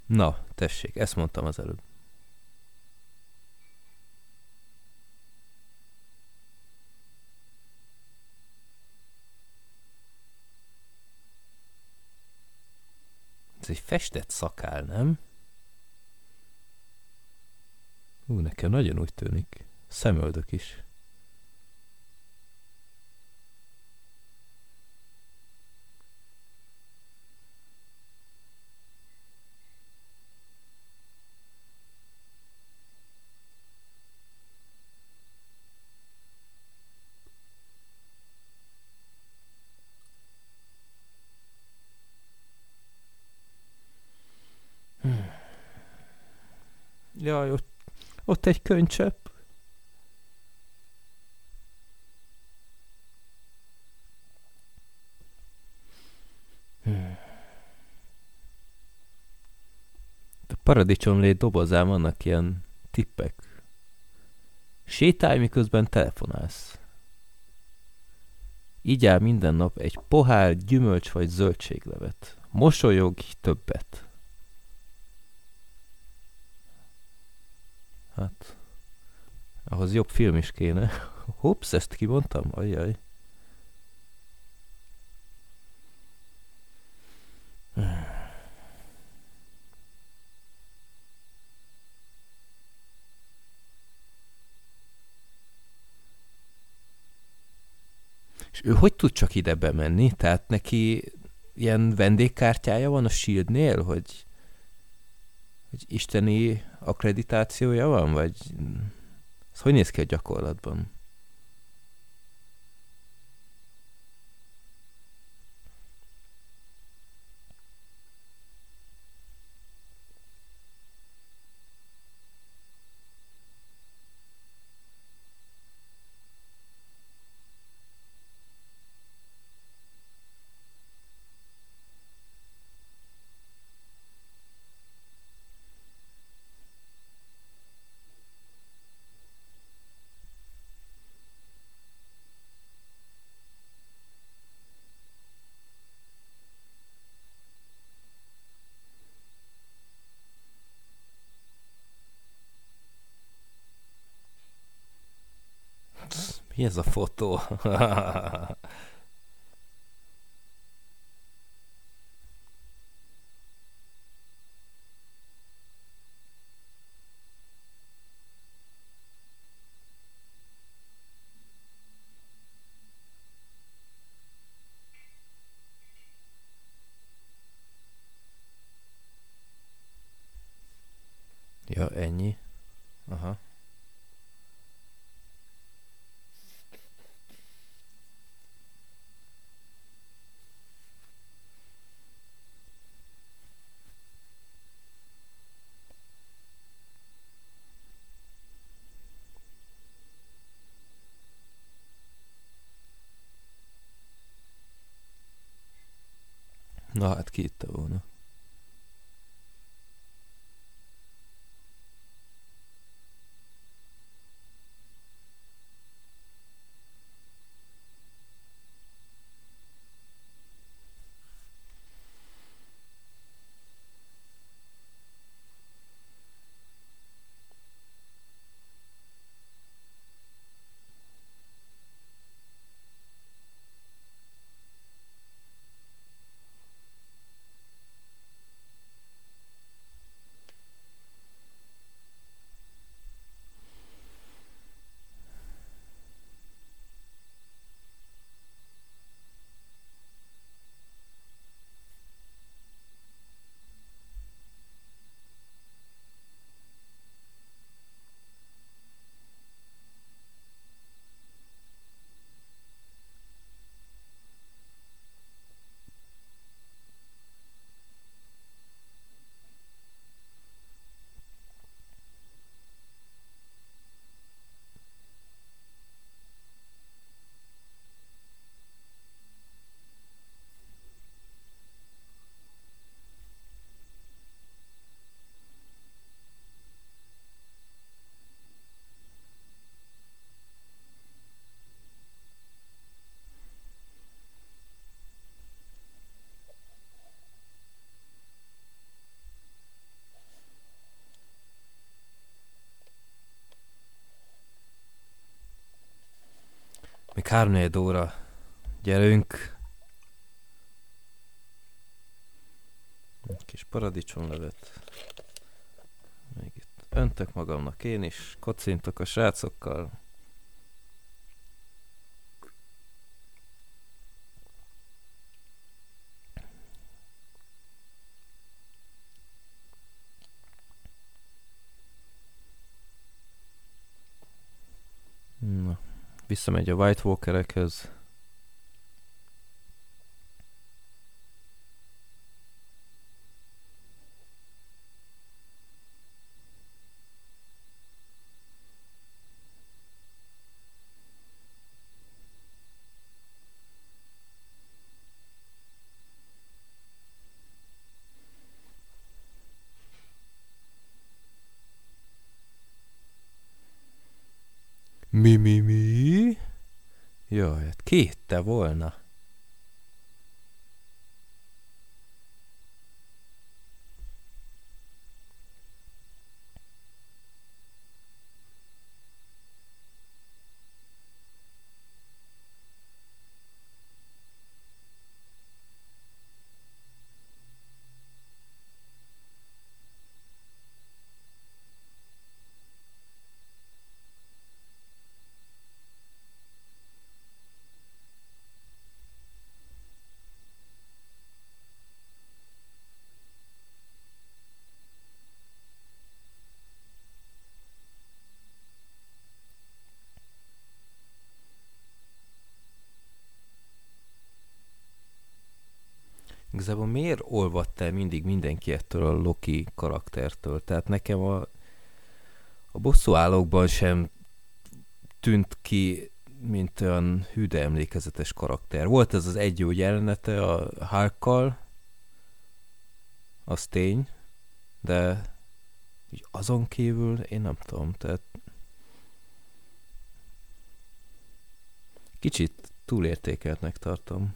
Na, tessék, ezt mondtam az előbb. egy festett szakál, nem? Ú, nekem nagyon úgy tűnik. Szemöldök is. Jaj, ott, ott egy könycsepp. Paradicsomlét dobozán vannak ilyen tippek. Sétálj, miközben telefonálsz. Így áll minden nap egy pohár gyümölcs vagy zöldséglevet. Mosolyog többet. Hát, ahhoz jobb film is kéne. [laughs] Hops, ezt kimondtam? Ajjaj. És ő hogy tud csak ide bemenni? Tehát neki ilyen vendégkártyája van a Shieldnél, hogy, hogy isteni akkreditációja van, vagy ez hogy néz ki a gyakorlatban? Mi ez a fotó? [laughs] Ja, ennyi. Aha. Na hát ki itta volna. Még háromnegyed óra. Gyerünk. Egy kis paradicsomlevet. Még itt öntök magamnak én is. Kocintok a srácokkal. visszamegy a White Walkerekhez. Mi, mi, mi. Jaj, hát kétte volna. Igazából miért olvadt el mindig mindenki ettől a Loki karaktertől? Tehát nekem a, a bosszú állókban sem tűnt ki, mint olyan hűde emlékezetes karakter. Volt ez az egy jelenete a Hulkkal, az tény, de azon kívül én nem tudom, tehát kicsit túlértékeltnek tartom.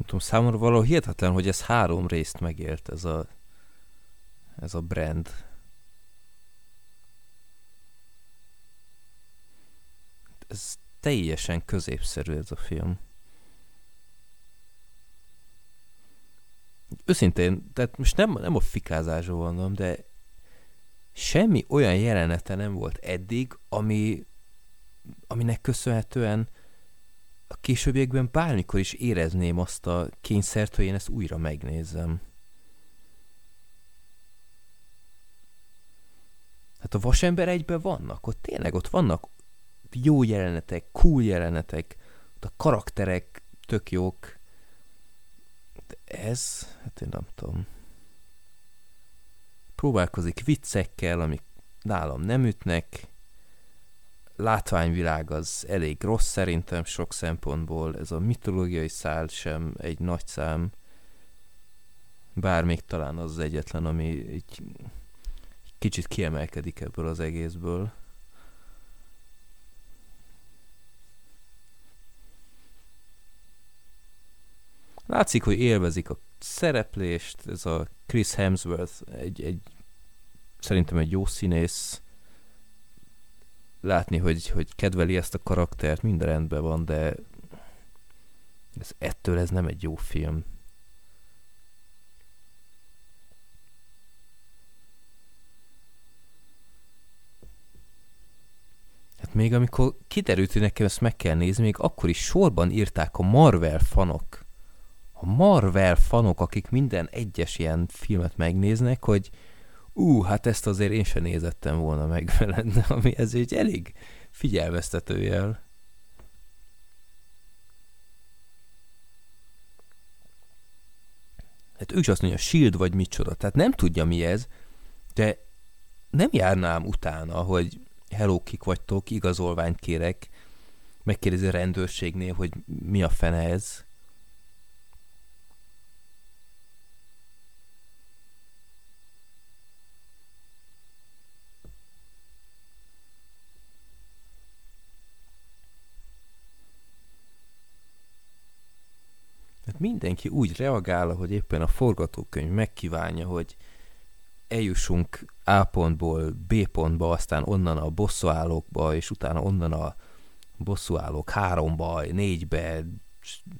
tudom, számomra valahol hihetetlen, hogy ez három részt megélt, ez a, ez a brand. Ez teljesen középszerű ez a film. Őszintén, tehát most nem, nem a fikázásról mondom, de semmi olyan jelenete nem volt eddig, ami, aminek köszönhetően a későbbiekben bármikor is érezném azt a kényszert, hogy én ezt újra megnézzem. Hát a vasember egyben vannak, ott tényleg ott vannak jó jelenetek, cool jelenetek, ott a karakterek tök jók. De ez, hát én nem tudom. Próbálkozik viccekkel, amik nálam nem ütnek, látványvilág az elég rossz szerintem sok szempontból, ez a mitológiai szál sem egy nagy szám, bár még talán az, az egyetlen, ami egy kicsit kiemelkedik ebből az egészből. Látszik, hogy élvezik a szereplést, ez a Chris Hemsworth egy, egy szerintem egy jó színész, látni, hogy, hogy kedveli ezt a karaktert, minden rendben van, de ez, ettől ez nem egy jó film. Hát még amikor kiderült, hogy nekem ezt meg kell nézni, még akkor is sorban írták a Marvel fanok. A Marvel fanok, akik minden egyes ilyen filmet megnéznek, hogy ú, hát ezt azért én sem nézettem volna meg [laughs] veled, ami ez egy elég figyelmeztető jel. Hát ő is azt mondja, shield vagy micsoda, tehát nem tudja mi ez, de nem járnám utána, hogy hello, kik vagytok, igazolványt kérek, megkérdezi a rendőrségnél, hogy mi a fene ez. Mindenki úgy reagál, hogy éppen a forgatókönyv megkívánja, hogy eljussunk A pontból B pontba, aztán onnan a bosszúállókba, és utána onnan a bosszúállók háromba, négybe,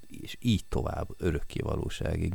és így tovább örökké valóságig.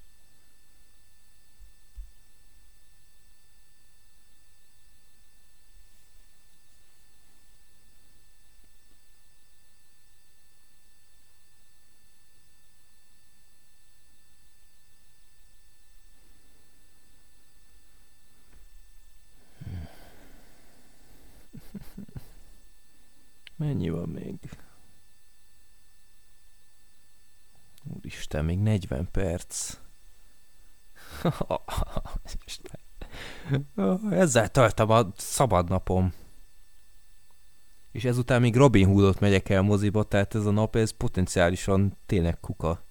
Úristen, még 40 perc. Ezzel tartom a szabad napom. És ezután még Robin Hoodot megyek el moziba, tehát ez a nap, ez potenciálisan tényleg kuka.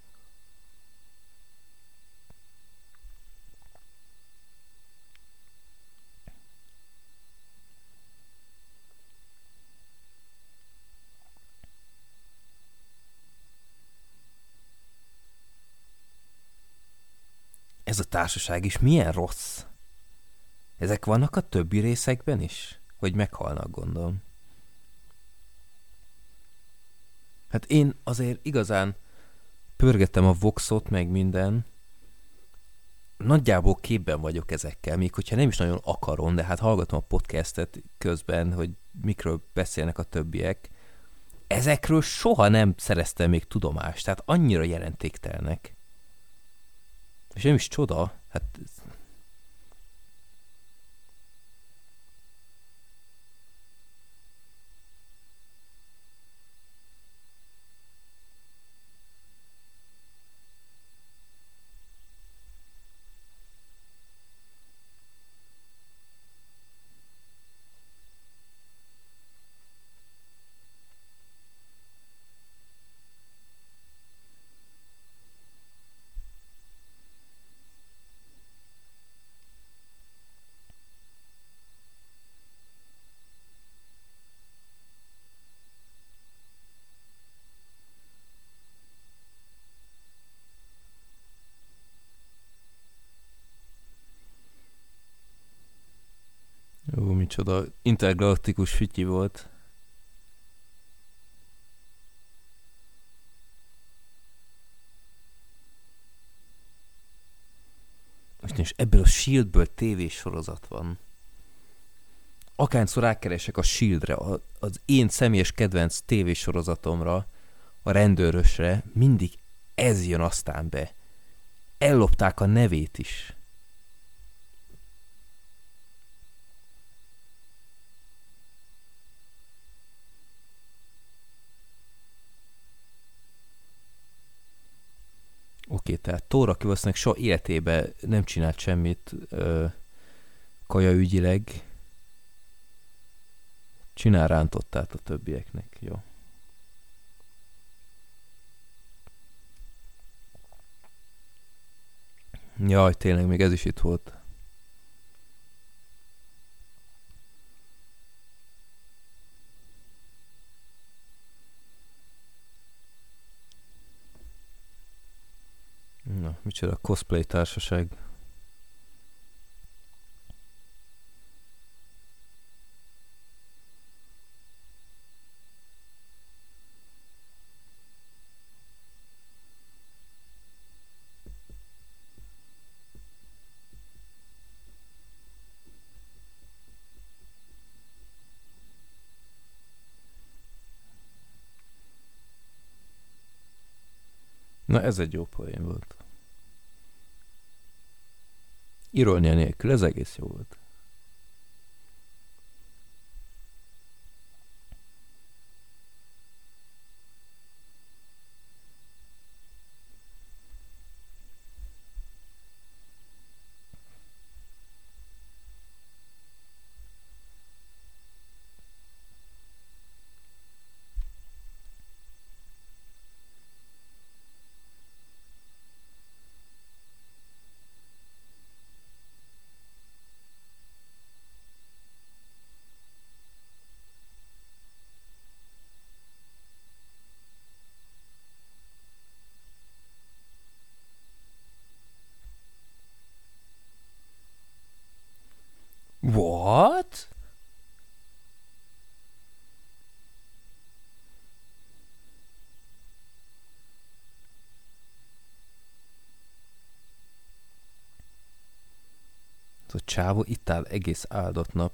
Ez a társaság is milyen rossz. Ezek vannak a többi részekben is? Hogy meghalnak, gondolom. Hát én azért igazán pörgetem a Voxot, meg minden. Nagyjából képben vagyok ezekkel, még hogyha nem is nagyon akarom, de hát hallgatom a podcastet közben, hogy mikről beszélnek a többiek. Ezekről soha nem szereztem még tudomást, tehát annyira jelentéktelnek. És nem is csoda, hát micsoda intergalaktikus fütyi volt. Most is ebből a Shieldből tévésorozat van. Akárszor rákeresek a Shieldre, az én személyes kedvenc tévésorozatomra, a rendőrösre, mindig ez jön aztán be. Ellopták a nevét is. Oké, tehát Tóra valószínűleg soha életében nem csinált semmit ö, ügyileg. Csinál rántottát a többieknek, jó. Jaj, tényleg, még ez is itt volt. Na, micsoda cosplay társaság. Na ez egy jó poén volt. Irónia nélkül, ez egész jó volt. Csávó itt áll egész áldott nap.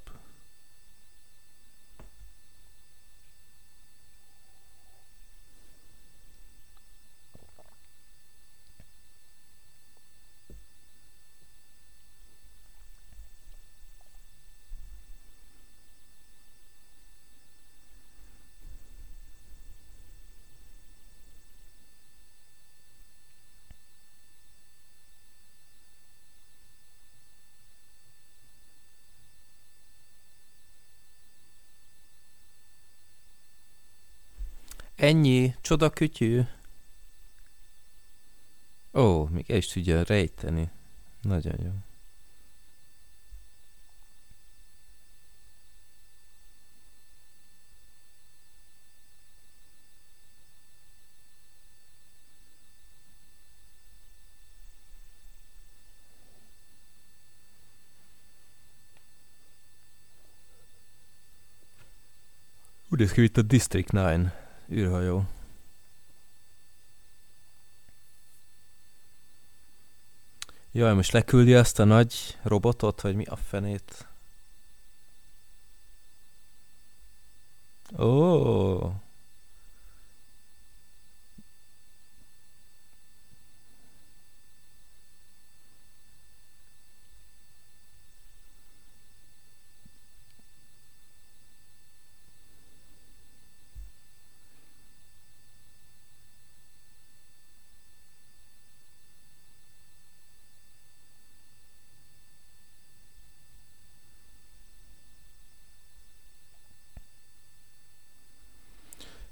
Ennyi, csoda kütyű. Ó, még el is tudja rejteni. Nagyon jó. Úgy néz ki, itt a District 9 űrhajó. Jaj, most leküldi azt a nagy robotot, vagy mi a fenét? Ó. Oh.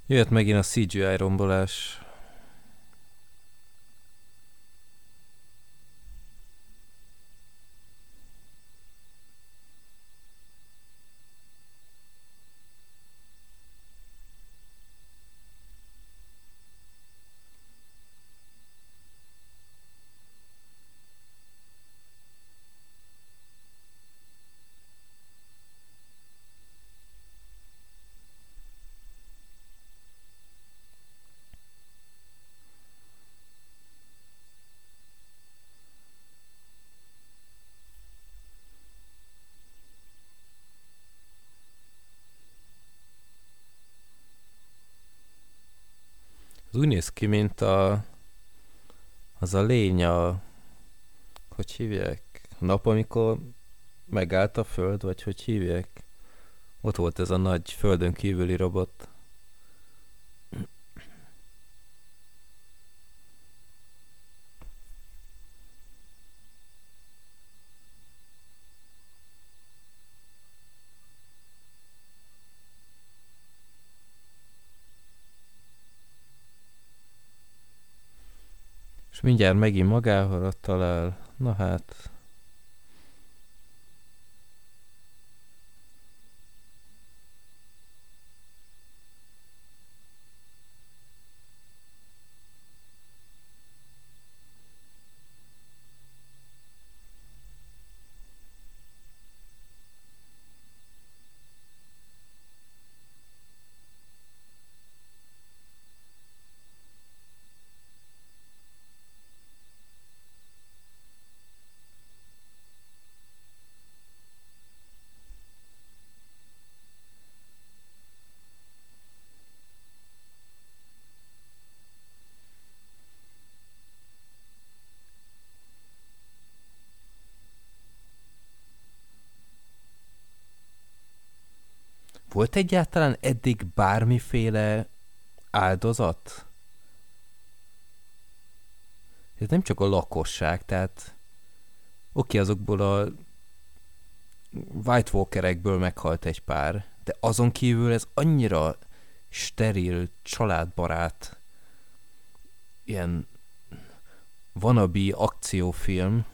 Jöhet megint a CGI rombolás. Úgy néz ki, mint a... Az a lény a... Hogy hívják? Nap, amikor megállt a föld, vagy hogy hívják? Ott volt ez a nagy földön kívüli robot. Mindjárt megint magához talál. Na hát... Volt egyáltalán eddig bármiféle áldozat? Ez nem csak a lakosság, tehát oké, azokból a White Walkerekből meghalt egy pár, de azon kívül ez annyira steril, családbarát, ilyen vanabi akciófilm,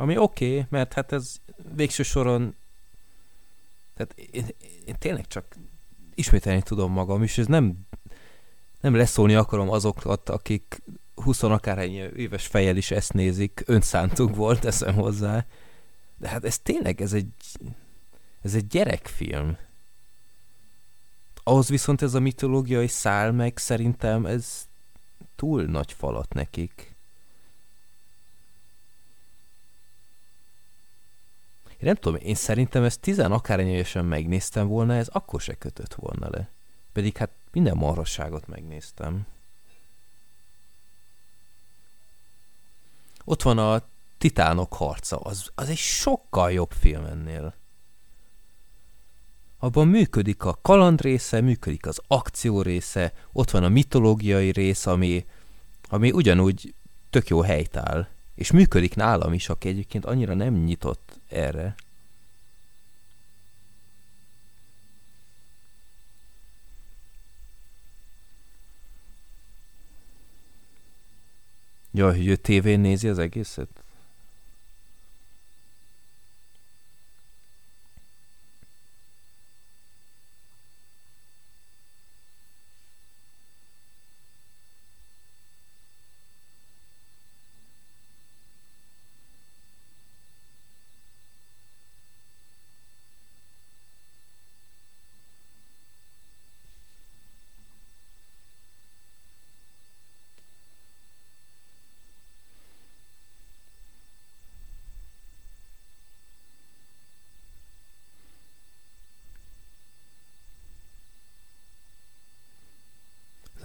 Ami oké, okay, mert hát ez végső soron tehát én, én tényleg csak ismételni tudom magam, és ez nem, nem leszólni akarom azokat, akik 20 akárhány éves fejjel is ezt nézik, önszántuk volt, teszem hozzá. De hát ez tényleg, ez egy, ez egy gyerekfilm. ahhoz viszont ez a mitológiai szál meg szerintem ez túl nagy falat nekik. Én nem tudom, én szerintem ezt tizen akárnyilvesen megnéztem volna, ez akkor se kötött volna le. Pedig hát minden marhasságot megnéztem. Ott van a Titánok harca, az, az egy sokkal jobb film ennél. Abban működik a kaland része, működik az akció része, ott van a mitológiai rész, ami, ami ugyanúgy tök jó helytáll. És működik nálam is, aki egyébként annyira nem nyitott erre. Ja, hogy ő tévén nézi az egészet?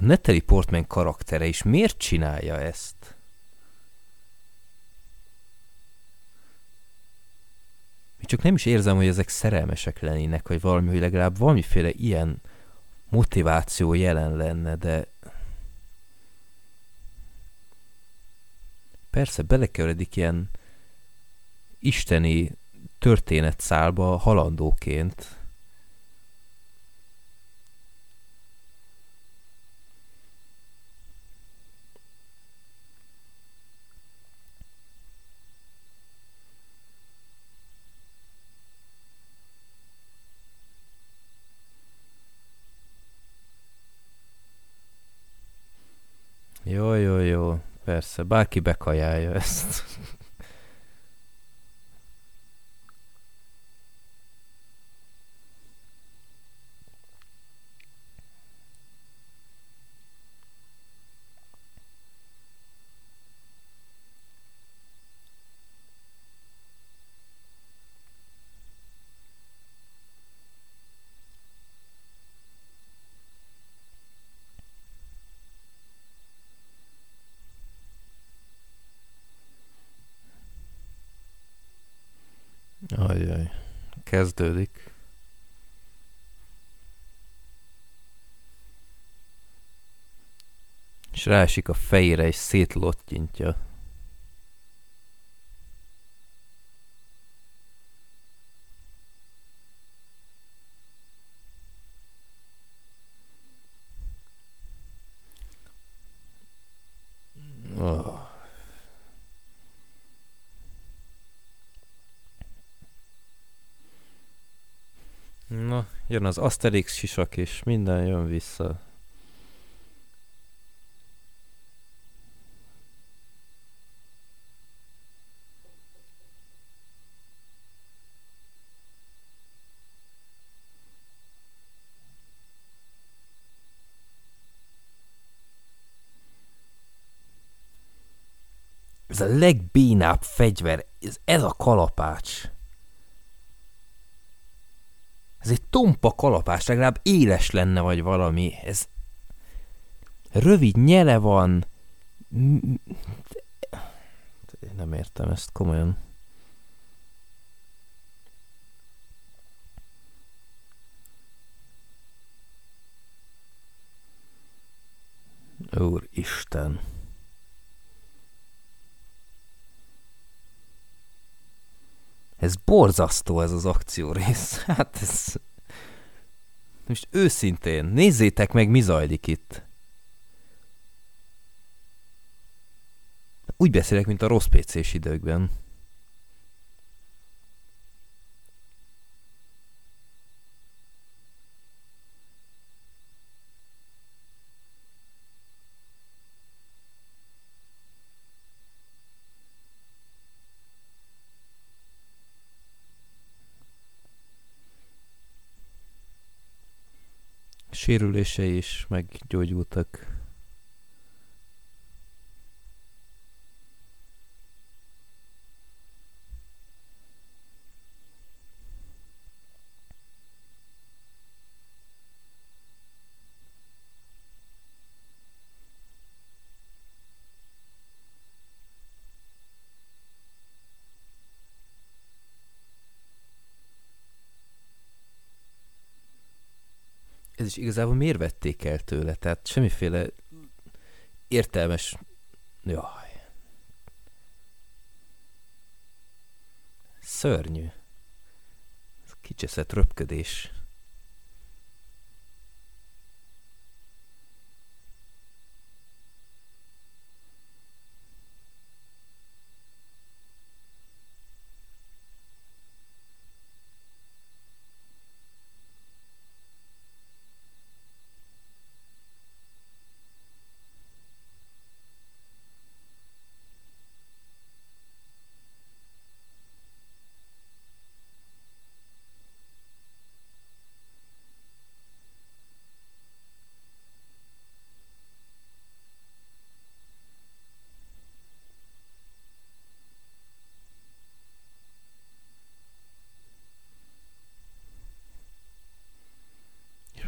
Natalie Portman karaktere is miért csinálja ezt? Csak nem is érzem, hogy ezek szerelmesek lennének, vagy valami, hogy legalább valamiféle ilyen motiváció jelen lenne, de persze belekeveredik ilyen isteni történetszálba halandóként, Jó, jó, jó. Persze, bárki bekajálja ezt. Ajaj, kezdődik. És ráesik a fejére, és szétlottyintja. Jön az Asterix sisak, és minden jön vissza. Ez a legbénább fegyver, ez, ez a kalapács. Ez egy tompa kalapás, legalább éles lenne, vagy valami. Ez rövid nyele van. Nem értem ezt komolyan. Úristen. Ez borzasztó ez az akciórész. [laughs] Hát ez... Most őszintén, nézzétek meg, mi zajlik itt. Úgy beszélek, mint a rossz PC-s időkben. Sérülései is meggyógyultak. Ez is igazából miért vették el tőle? Tehát semmiféle értelmes... Jaj. Szörnyű. Kicseszett röpködés.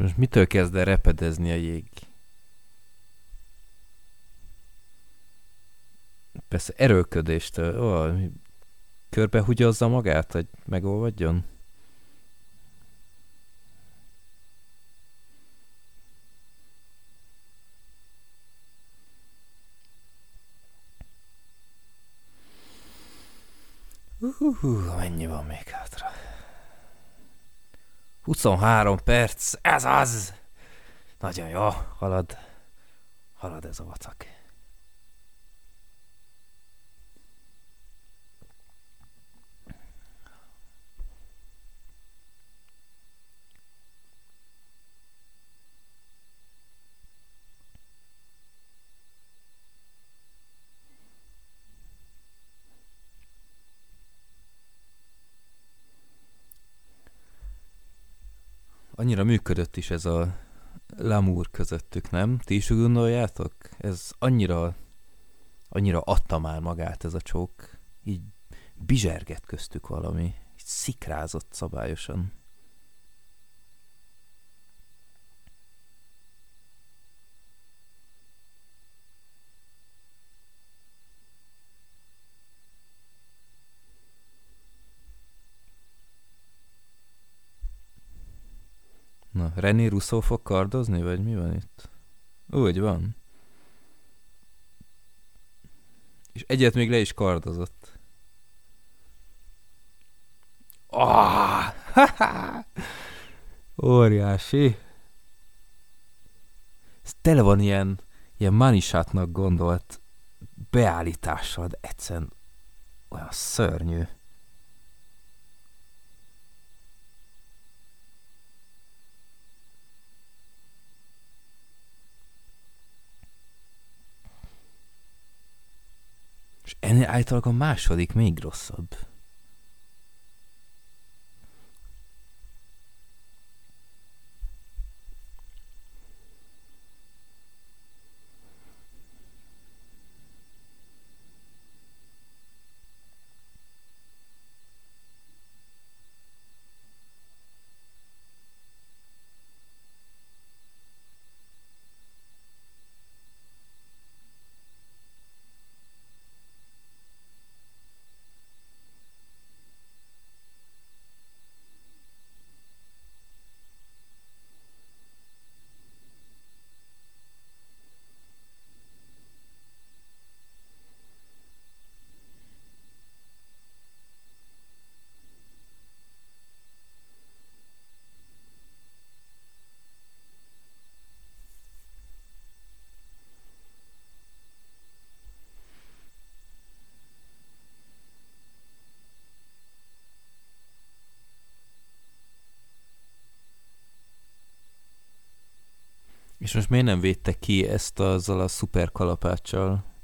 Most mitől kezd el repedezni a jég? Persze erőködéstől. Ó, körbehugyozza magát, hogy megolvadjon? Uh, mennyi van még? 23 perc, ez az! Nagyon jó, halad, halad ez a vacak. Annyira működött is ez a lamúr közöttük, nem? Ti is gondoljátok? Ez annyira, annyira adta már magát ez a csók. Így bizserget köztük valami. Így szikrázott szabályosan. René Russo fog kardozni, vagy mi van itt? Úgy van. És egyet még le is kardozott. Oh! [laughs] Óriási. Ez tele van ilyen, ilyen manisátnak gondolt beállítással, de egyszerűen olyan szörnyű. Ennél általában a második még rosszabb. És most miért nem védte ki ezt azzal a szuper kalapáccsal?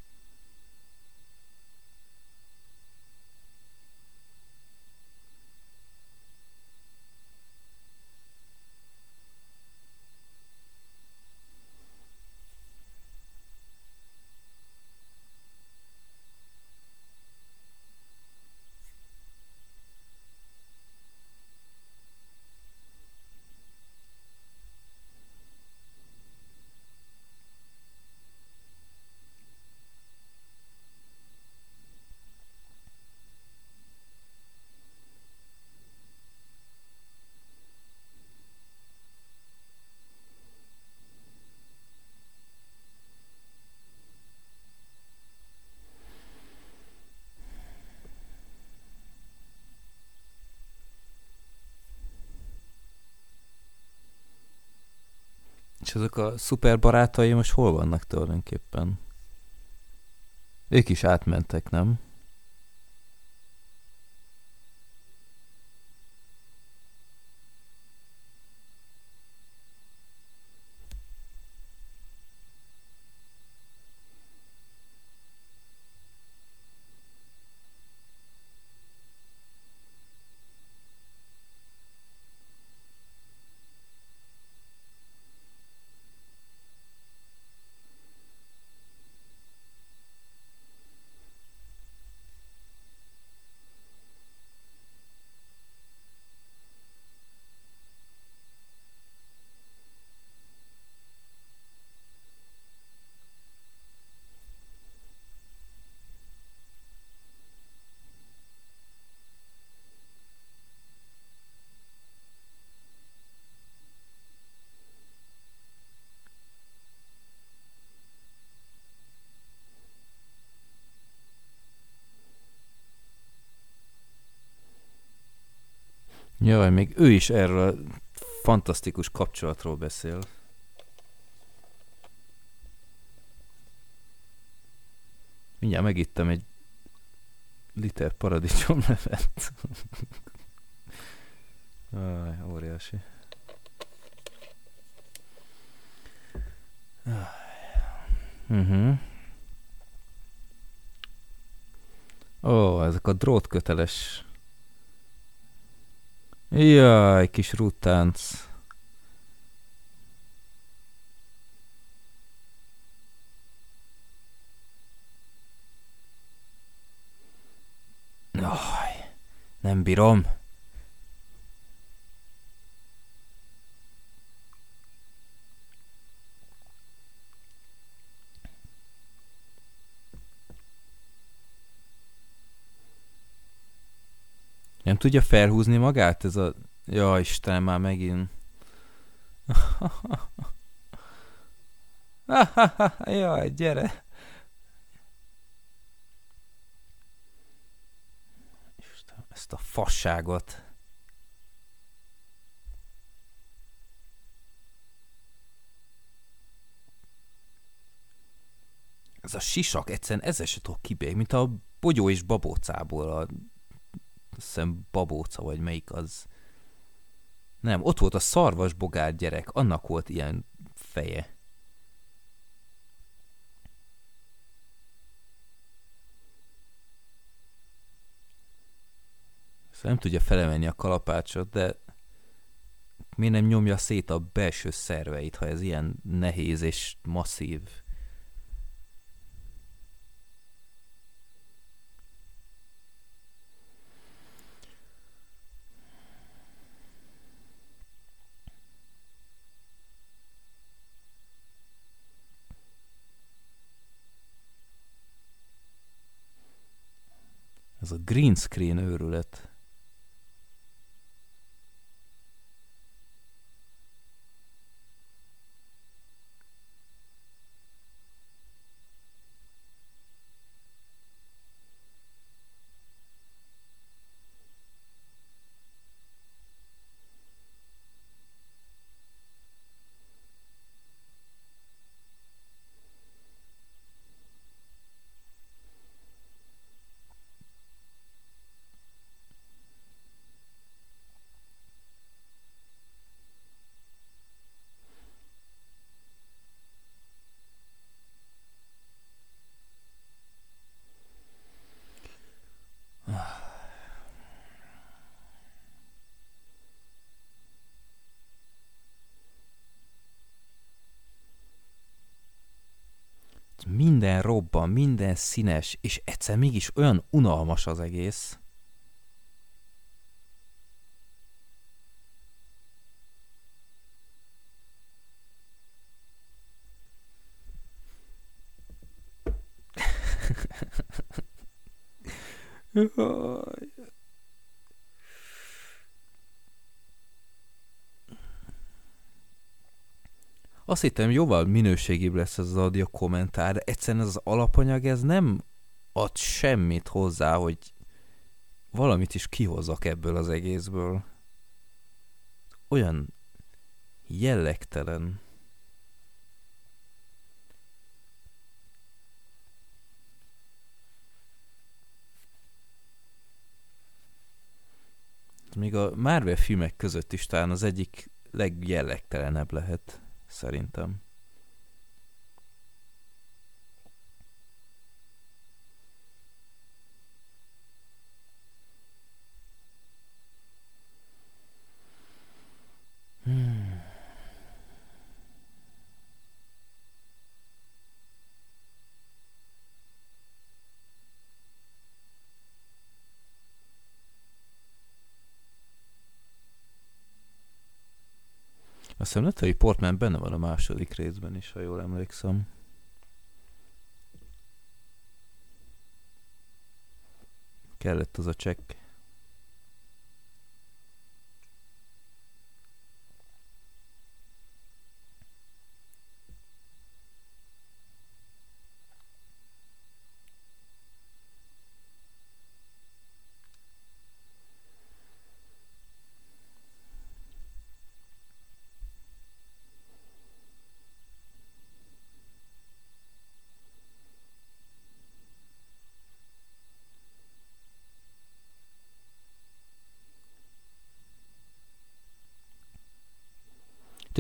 És ezek a szuper barátai most hol vannak tulajdonképpen? Ők is átmentek, nem? Jaj, még ő is erről a fantasztikus kapcsolatról beszél. Mindjárt megittem egy liter paradicsomlevet. [laughs] Aj, óriási. Uh-huh. Ó, ezek a drótköteles Jaj, kis rutánc. Jaj, nem bírom. Nem tudja felhúzni magát ez a... Ja, Istenem, már megint. [laughs] Jaj, gyere. Istenem, ezt a fasságot. Ez a sisak egyszerűen ezzel se tudok kibég, mint a bogyó és babócából a azt hiszem babóca, vagy melyik az. Nem, ott volt a szarvas bogár gyerek, annak volt ilyen feje. Szóval nem tudja felemenni a kalapácsot, de miért nem nyomja szét a belső szerveit, ha ez ilyen nehéz és masszív? Ez a green screen őrület. minden robban, minden színes, és egyszer mégis olyan unalmas az egész. [laughs] Azt hittem, jóval minőségibb lesz ez az audio kommentár, de egyszerűen ez az alapanyag, ez nem ad semmit hozzá, hogy valamit is kihozzak ebből az egészből. Olyan jellegtelen. Még a Marvel filmek között is talán az egyik legjellegtelenebb lehet szerintem. Azt hiszem, Natalie Portman benne van a második részben is, ha jól emlékszem. Kellett az a csekk.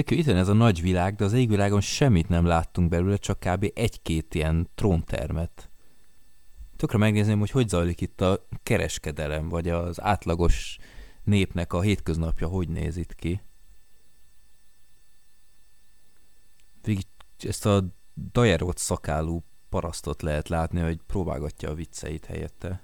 Tök jó, itt ez a nagy világ, de az égvilágon semmit nem láttunk belőle, csak kb. egy-két ilyen tróntermet. Tökre megnézném, hogy hogy zajlik itt a kereskedelem, vagy az átlagos népnek a hétköznapja hogy néz itt ki. Végig ezt a dajerót szakálú parasztot lehet látni, hogy próbálgatja a vicceit helyette.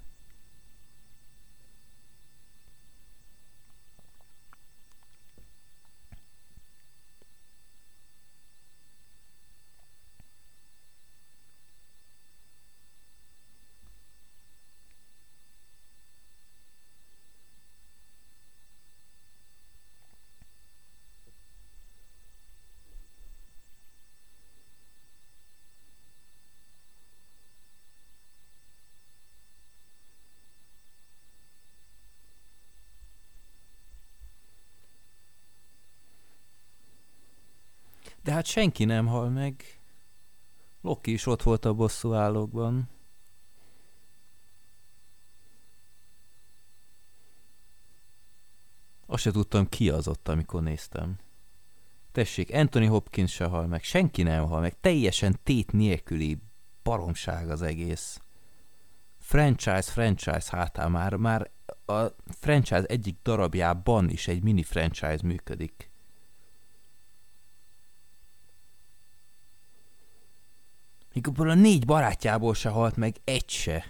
De hát senki nem hal meg. Loki is ott volt a bosszú állókban. Azt se tudtam ki az ott, amikor néztem. Tessék, Anthony Hopkins se hal meg, senki nem hal meg, teljesen tét nélküli baromság az egész. Franchise, franchise hátán már, már a franchise egyik darabjában is egy mini franchise működik. Mikor a négy barátjából se halt meg egy se.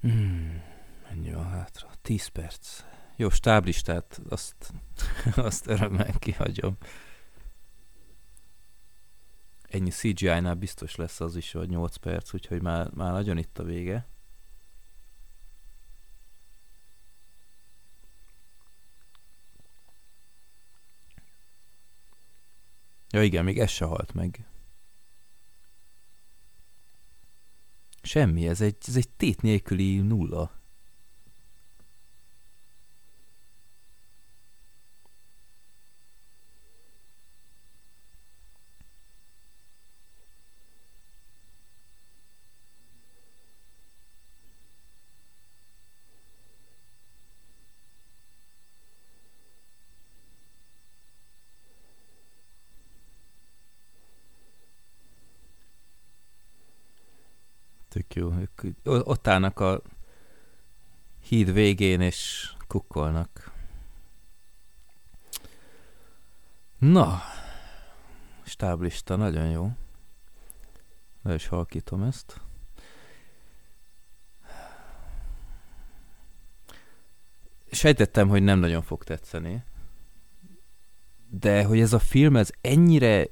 Hmm. 10 perc. Jó, stáblistát, azt, [laughs] azt örömmel kihagyom. Ennyi CGI-nál biztos lesz az is, hogy 8 perc, úgyhogy már, már nagyon itt a vége. Ja igen, még ez se halt meg. Semmi, ez egy, ez egy tét nélküli nulla. Tök jó. Ők ott állnak a híd végén, és kukkolnak. Na, stáblista, nagyon jó. Le is halkítom ezt. Sejtettem, hogy nem nagyon fog tetszeni. De hogy ez a film, ez ennyire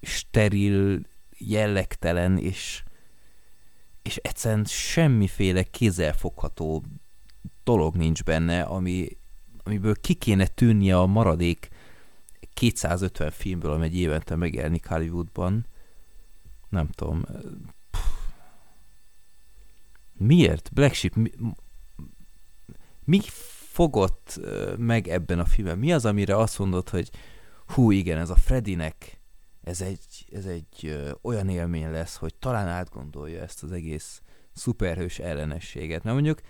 steril, jellegtelen, és és egyszerűen semmiféle kézzelfogható dolog nincs benne, ami, amiből ki kéne tűnnie a maradék 250 filmből, amely évente megjelenik Hollywoodban. Nem tudom. Miért? Black Sheep, mi, mi fogott meg ebben a filmben? Mi az, amire azt mondod, hogy hú, igen, ez a Freddynek ez egy, ez egy olyan élmény lesz, hogy talán átgondolja ezt az egész szuperhős ellenességet. Mert mondjuk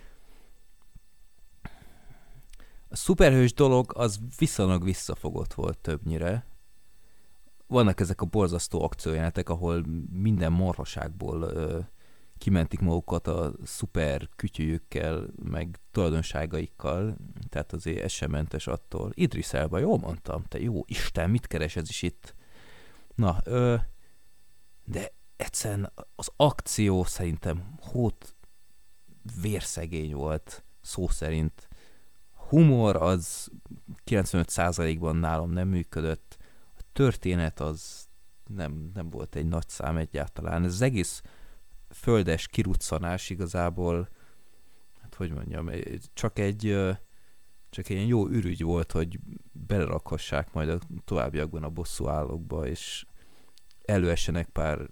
a szuperhős dolog az viszonylag visszafogott volt többnyire. Vannak ezek a borzasztó akciójelenetek, ahol minden morhaságból ö, kimentik magukat a szuper kütyűjükkel, meg tulajdonságaikkal, tehát azért ez sem mentes attól. Idris Elba, jól mondtam, te jó Isten, mit keres ez is itt? Na, ö, de egyszerűen az akció szerintem hót vérszegény volt, szó szerint. Humor az 95%-ban nálam nem működött, a történet az nem, nem volt egy nagy szám egyáltalán. Ez az egész földes kiruccanás igazából, hát hogy mondjam, csak egy csak egy jó ürügy volt, hogy belerakhassák majd a továbbiakban a bosszú állókba, és előessenek pár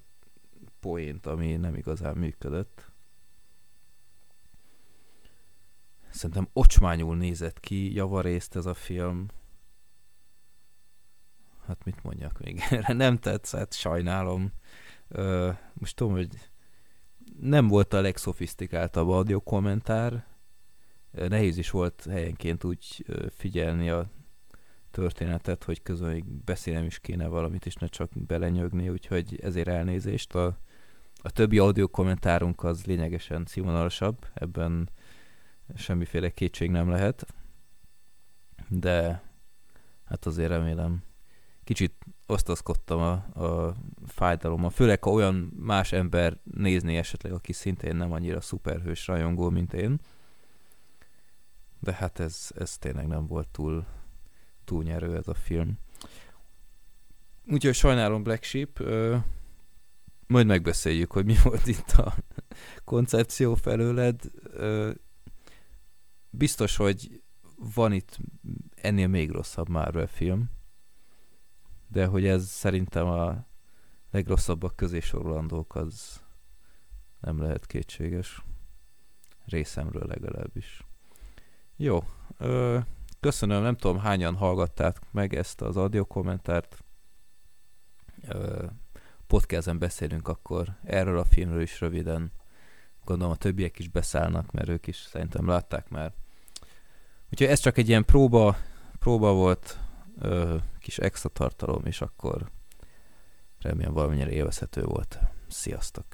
poént, ami nem igazán működött. Szerintem ocsmányul nézett ki javarészt ez a film. Hát mit mondjak még [laughs] erre? Nem tetszett, sajnálom. Ö, most tudom, hogy nem volt a legszofisztikáltabb audio kommentár. Nehéz is volt helyenként úgy figyelni a történetet, hogy közben beszélnem is kéne valamit, és ne csak belenyögni, úgyhogy ezért elnézést. A, a többi audio kommentárunk az lényegesen színvonalasabb, ebben semmiféle kétség nem lehet, de hát azért remélem kicsit osztozkodtam a, a fájdalommal, főleg ha olyan más ember nézni esetleg, aki szintén nem annyira szuperhős rajongó, mint én. De hát ez, ez tényleg nem volt túl, túl nyerő ez a film. Úgyhogy sajnálom Black Sheep, ö, majd megbeszéljük, hogy mi [laughs] volt itt a koncepció felőled. Ö, biztos, hogy van itt ennél még rosszabb Marvel film, de hogy ez szerintem a legrosszabbak közé sorolandók, az nem lehet kétséges. Részemről legalábbis. Jó, ö, köszönöm, nem tudom hányan hallgatták meg ezt az audio kommentárt. Ö, podcasten beszélünk akkor erről a filmről is röviden. Gondolom a többiek is beszállnak, mert ők is szerintem látták már. Úgyhogy ez csak egy ilyen próba, próba volt, kis extra tartalom, és akkor remélem valamennyire élvezhető volt. Sziasztok!